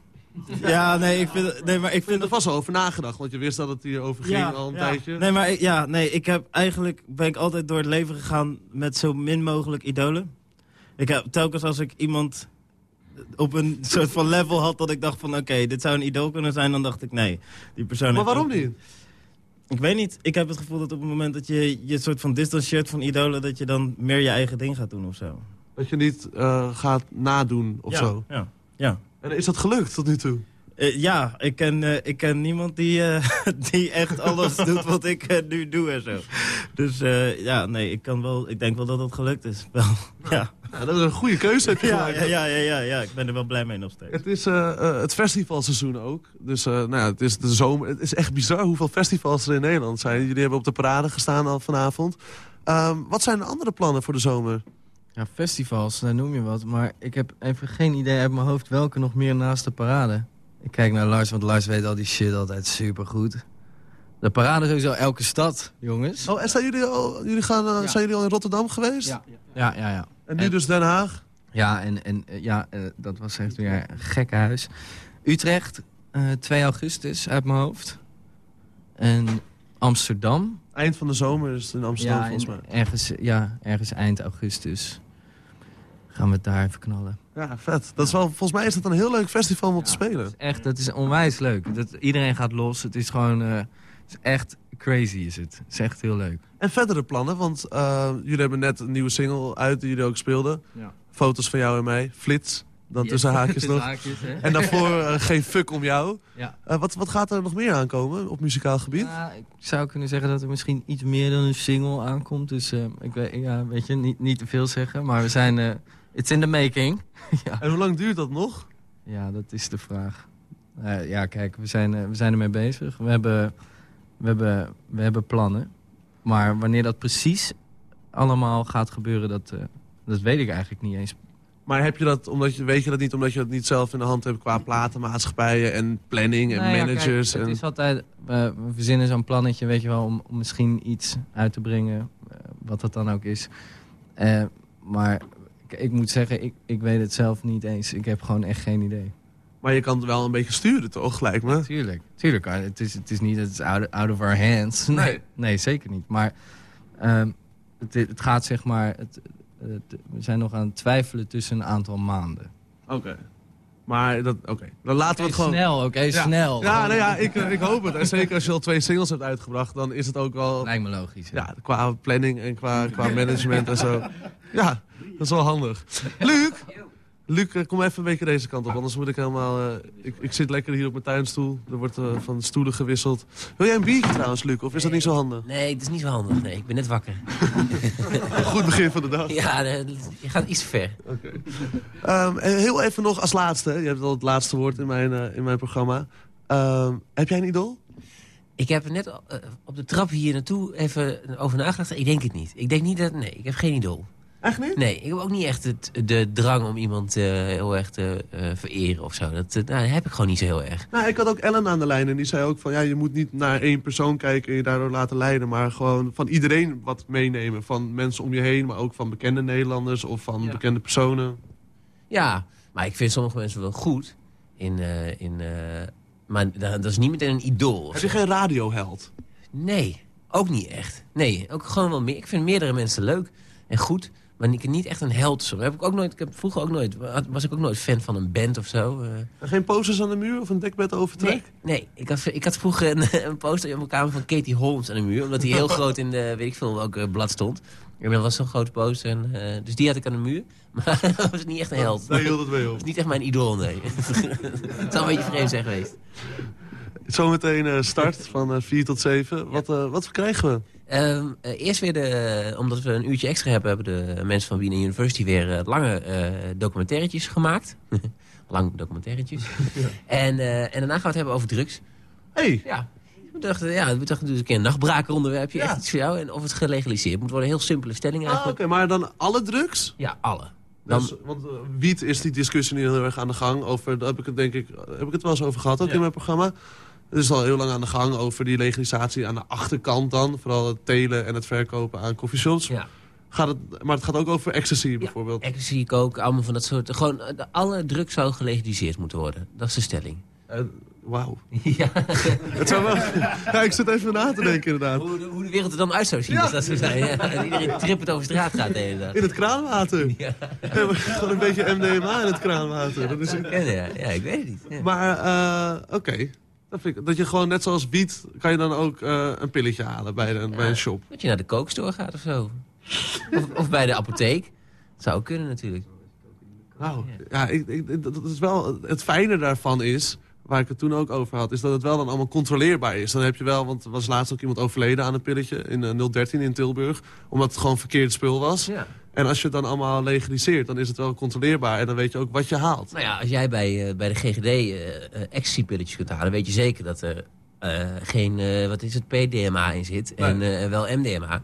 Ja, nee, ik vind, nee, maar ik vind er vast wel over nagedacht, want je wist dat het hierover ging al een ja. tijdje. Nee, maar ja, nee, ik heb eigenlijk ben ik altijd door het leven gegaan met zo min mogelijk idolen. Ik heb telkens als ik iemand op een soort van level had dat ik dacht van oké, dit zou een idool kunnen zijn, dan dacht ik nee, die persoon. Maar waarom ook- niet? Ik weet niet. Ik heb het gevoel dat op het moment dat je je soort van distancieert van idolen, dat je dan meer je eigen ding gaat doen of zo. Dat je niet eh, gaat nadoen of Ja, zo. Ja, ja. En is dat gelukt tot nu toe? Eh, ja, ik ken, eh, ik ken niemand die, eh, die echt alles doet wat ik nu doe en zo. Dus ja, nee, ik, kan wel, ik denk wel dat het gelukt is. Wel, ja. Ja, dat is een goede keuze heb je Ja, gemaakt. ja, ja, ja, ja, ja, ik ben er wel blij mee nog steeds. Het is het festivalseizoen ook. Dus nou ja, het is de zomer. Het is echt bizar hoeveel festivals er in Nederland zijn. Jullie hebben op de parade gestaan al vanavond. Ehm, wat zijn de andere plannen voor de zomer? Ja, festivals, daar noem je wat. Maar ik heb even geen idee uit mijn hoofd welke nog meer naast de parade. Ik kijk naar Lars, want Lars weet al die shit altijd supergoed. De parade sowieso elke stad, jongens. Oh, en zijn jullie al, jullie gaan, eh, Ja. zijn jullie al in Rotterdam geweest? Ja, ja, ja. ja. En nu dus Den Haag? Ja, en, en eh, ja, eh, dat was echt weer een gekke huis. Utrecht, eh 2 augustus uit mijn hoofd. En Amsterdam. Eind van de zomer is het in Amsterdam ja, volgens en mij. Ergens, ja, ergens eind augustus gaan we het daar even knallen. Ja, vet. Dat is wel, volgens mij is het een heel leuk festival om te spelen. Echt, dat is onwijs leuk. Dat, iedereen gaat los. Het is gewoon... eh, het is echt crazy is het. Het is echt heel leuk. En verdere plannen, want eh, jullie hebben net een nieuwe single uit die jullie ook speelden. Ja. Foto's van jou en mij, Flits. Dan tussen haakjes nog. haakjes, en daarvoor eh, geen fuck om jou. Ja. Wat, wat gaat er nog meer aankomen op muzikaal gebied? Ja, ik zou kunnen zeggen dat er misschien iets meer dan een single aankomt. Dus ik weet, ja, weet je, niet, niet te veel zeggen. Maar we zijn... it's in the making. ja. En hoe lang duurt dat nog? Ja, dat is de vraag. Eh, ja, kijk, we zijn, eh, we zijn ermee bezig. We hebben, we, hebben, we hebben plannen. Maar wanneer dat precies allemaal gaat gebeuren, dat, eh, dat weet ik eigenlijk niet eens. Maar heb je dat, omdat je, weet je dat niet omdat je het niet zelf in de hand hebt qua platenmaatschappijen en planning en Nou ja, managers? kijk, en... het is altijd, we, we verzinnen zo'n plannetje, weet je wel, om, om misschien iets uit te brengen, wat dat dan ook is. Eh, maar ik, moet zeggen, ik, ik weet het zelf niet eens. Ik heb gewoon echt geen idee. Maar je kan het wel een beetje sturen, toch, lijkt me? Tuurlijk, tuurlijk. Het is, het is niet, het is out, out of our hands. Nee, Nee. nee zeker niet. Maar ehm, het, het gaat zeg maar, het, het- we zijn nog aan het twijfelen tussen een aantal maanden. Oké. Maar dat, oké. Dan laten we het gewoon... snel, oké, Ja. snel. Ja, nee, ja ik, eh, ik hoop het. En zeker als je al twee singles hebt uitgebracht, dan is het ook wel... Lijkt me logisch. hè. Ja, qua planning en qua, qua management en zo. Ja, dat is wel handig. Luc! Luc, eh, kom even een beetje deze kant op, anders moet ik helemaal... eh, ik, ik zit lekker hier op mijn tuinstoel. Er wordt eh, van stoelen gewisseld. Wil jij een biertje trouwens, Luc? Of is dat niet zo handig? Nee, het is niet zo handig. Nee, ik ben net wakker. Goed begin van de dag. Ja, je gaat iets ver. Ehm, en heel even nog als laatste. Je hebt al het laatste woord in mijn, in mijn programma. Ehm, heb jij een idool? Ik heb net op de trap hier naartoe even over nagedacht. Ik denk het niet. Ik denk niet dat... Nee, ik heb geen idool. Echt niet? Nee, ik heb ook niet echt het, de drang om iemand eh, heel erg te eh, vereren of zo. Dat, eh, nou, dat heb ik gewoon niet zo heel erg. Nou, ik had ook Ellen aan de lijn en die zei ook van... ja, je moet niet naar één persoon kijken en je daardoor laten leiden... maar gewoon van iedereen wat meenemen. Van mensen om je heen, maar ook van bekende Nederlanders... of van bekende personen. Ja, maar ik vind sommige mensen wel goed. In, in, maar dat, dat is niet meteen een idool. Heb je geen radioheld? Nee. Ook niet echt. Nee, ook gewoon wel meer. Ik vind meerdere mensen leuk en goed. Maar ik niet echt een held. Zo. Heb ik, ook nooit, ik heb vroeger ook nooit, was ik ook nooit fan van een band of zo. eh. Geen posters aan de muur of een dekbed overtrek? Nee, nee. Ik, had, ik had vroeger een, een poster in mijn kamer van Katie Holmes aan de muur. Omdat die heel groot in de, weet ik veel, welke blad stond. En dat was zo'n grote poster. En, eh, dus die had ik aan de muur. Maar dat was niet echt een held. Daar hield het mee op. Dat was niet echt mijn idool, nee. het zou een beetje vreemd zijn geweest. Zometeen eh, start van eh 4 tot 7. Wat, eh, wat krijgen we? Ehm, eh, eerst weer, de, omdat we een uurtje extra hebben... hebben de mensen van Wien University weer eh, lange eh documentairtjes gemaakt. Lang documentairtjes. en, en daarna gaan we het hebben over drugs. Hey. Ja. We dachten, ja, we dachten dus een keer een nachtbrakeronderwerpje. Echt iets voor jou. En of het gelegaliseerd moet worden. Een heel simpele stelling Ah, eigenlijk. Oké, maar dan alle drugs? Ja, alle. Dan- Dus, want eh, wiet is die discussie nu heel erg aan de gang. Over, daar heb ik het denk ik, heb ik het wel eens over gehad ook in mijn programma. Het is al heel lang aan de gang over die legalisatie aan de achterkant dan. Vooral het telen en het verkopen aan coffeeshops. Ja. Gaat het, maar het gaat ook over ecstasy bijvoorbeeld. Ecstasy, coke, allemaal van dat soort... Gewoon, eh, alle drugs zou gelegaliseerd moeten worden. Dat is de stelling. Wauw. Ja. Het zou wel... Ja, ik zit even na te denken inderdaad. Hoe, de- hoe de wereld er dan uit zou zien als dat zo zijn. Ja. En iedereen trippend over straat gaat de hele dag. In het kraanwater. Ja. gewoon een beetje MDMA in het kraanwater. Dat is... Ja, ja, ja, ik weet het niet. Ja. Maar, eh, oké. Dat, vind ik- dat je gewoon net zoals wiet, kan je dan ook eh, een pilletje halen bij een, bij een shop. Dat je naar de kookstore gaat of zo. Of, of bij de apotheek. Dat zou ook kunnen natuurlijk. Nou, ja, ik, ik, dat is wel, het fijne daarvan is, waar ik het toen ook over had, is dat het wel dan allemaal controleerbaar is. Dan heb je wel, want er was laatst ook iemand overleden aan een pilletje in eh, 013 in Tilburg, omdat het gewoon verkeerd spul was. Ja. En als je het dan allemaal legaliseert, dan is het wel controleerbaar en dan weet je ook wat je haalt. Nou ja, als jij bij, eh, bij de GGD eh eh, ecstasy-pilletjes kunt halen... weet je zeker dat er eh, geen, eh, wat is het, PDMA in zit. En eh, wel MDMA.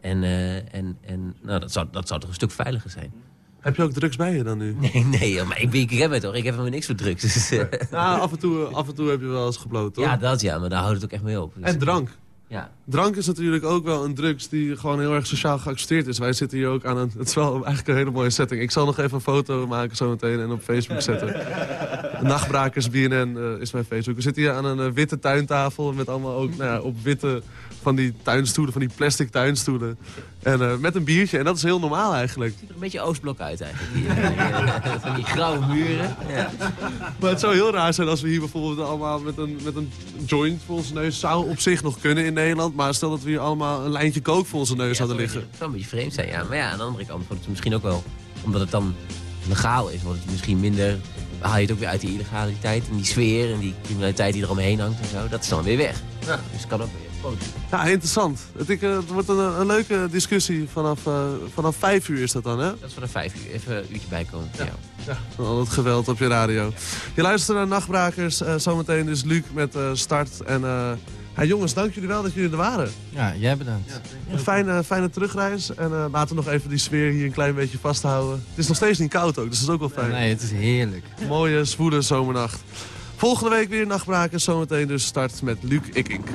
En, eh, en, en nou, dat, zou, dat zou toch een stuk veiliger zijn. Heb je ook drugs bij je dan nu? Nee, nee maar ik, ik, heb het toch. Ik heb helemaal niks voor drugs. Dus, eh, Nou, af en, toe, af en toe heb je wel eens gebloot, toch? ja, dat ja, maar daar houdt het ook echt mee op. Dus- En drank. Ja. Drank is natuurlijk ook wel een drugs die gewoon heel erg sociaal geaccepteerd is. Wij zitten hier ook aan een... Het is wel eigenlijk een hele mooie setting. Ik zal nog even een foto maken zometeen en op Facebook zetten. Nachtbrakers BNN eh, is mijn Facebook. We zitten hier aan een eh, witte tuintafel met allemaal ook nou ja, op witte van die tuinstoelen, van die plastic tuinstoelen. En eh, met een biertje. En dat is heel normaal eigenlijk. ziet er een beetje Oostblok uit eigenlijk. Hier. Van die grauwe muren. Ja. Maar het zou heel raar zijn als we hier bijvoorbeeld allemaal met een, met een joint voor onze neus... zou op zich nog kunnen in Nederland. Maar stel dat we hier allemaal een lijntje kook voor onze neus hadden liggen. Het zou een beetje vreemd zijn, ja. Maar ja, aan de andere kant wordt het misschien ook wel... omdat het dan legaal is, wordt het misschien minder... haal je het ook weer uit die illegaliteit en die sfeer... en die criminaliteit die er omheen hangt en zo. Dat is dan weer weg. Ja. Dus het kan ook weer positief. Ja, interessant. Het, ik, eh, het wordt een, een leuke discussie vanaf, eh, vanaf vijf uur is dat dan, hè? Dat is de vijf uur. Even een uurtje bijkomen. Ja. Ja. Al het geweld op je radio. Je luistert naar Nachtbrakers. eh, zometeen dus Luc met eh, start. En eh, ja, jongens, dank jullie wel dat jullie er waren. Ja, jij bedankt. Een fijne, fijne terugreis. En eh, laten we nog even die sfeer hier een klein beetje vasthouden. Het is nog steeds niet koud ook, dus dat is ook wel fijn. Nee, het is heerlijk. Mooie, zwoele zomernacht. Volgende week weer Nachtbrakers. Zometeen dus start met Luc Ikink.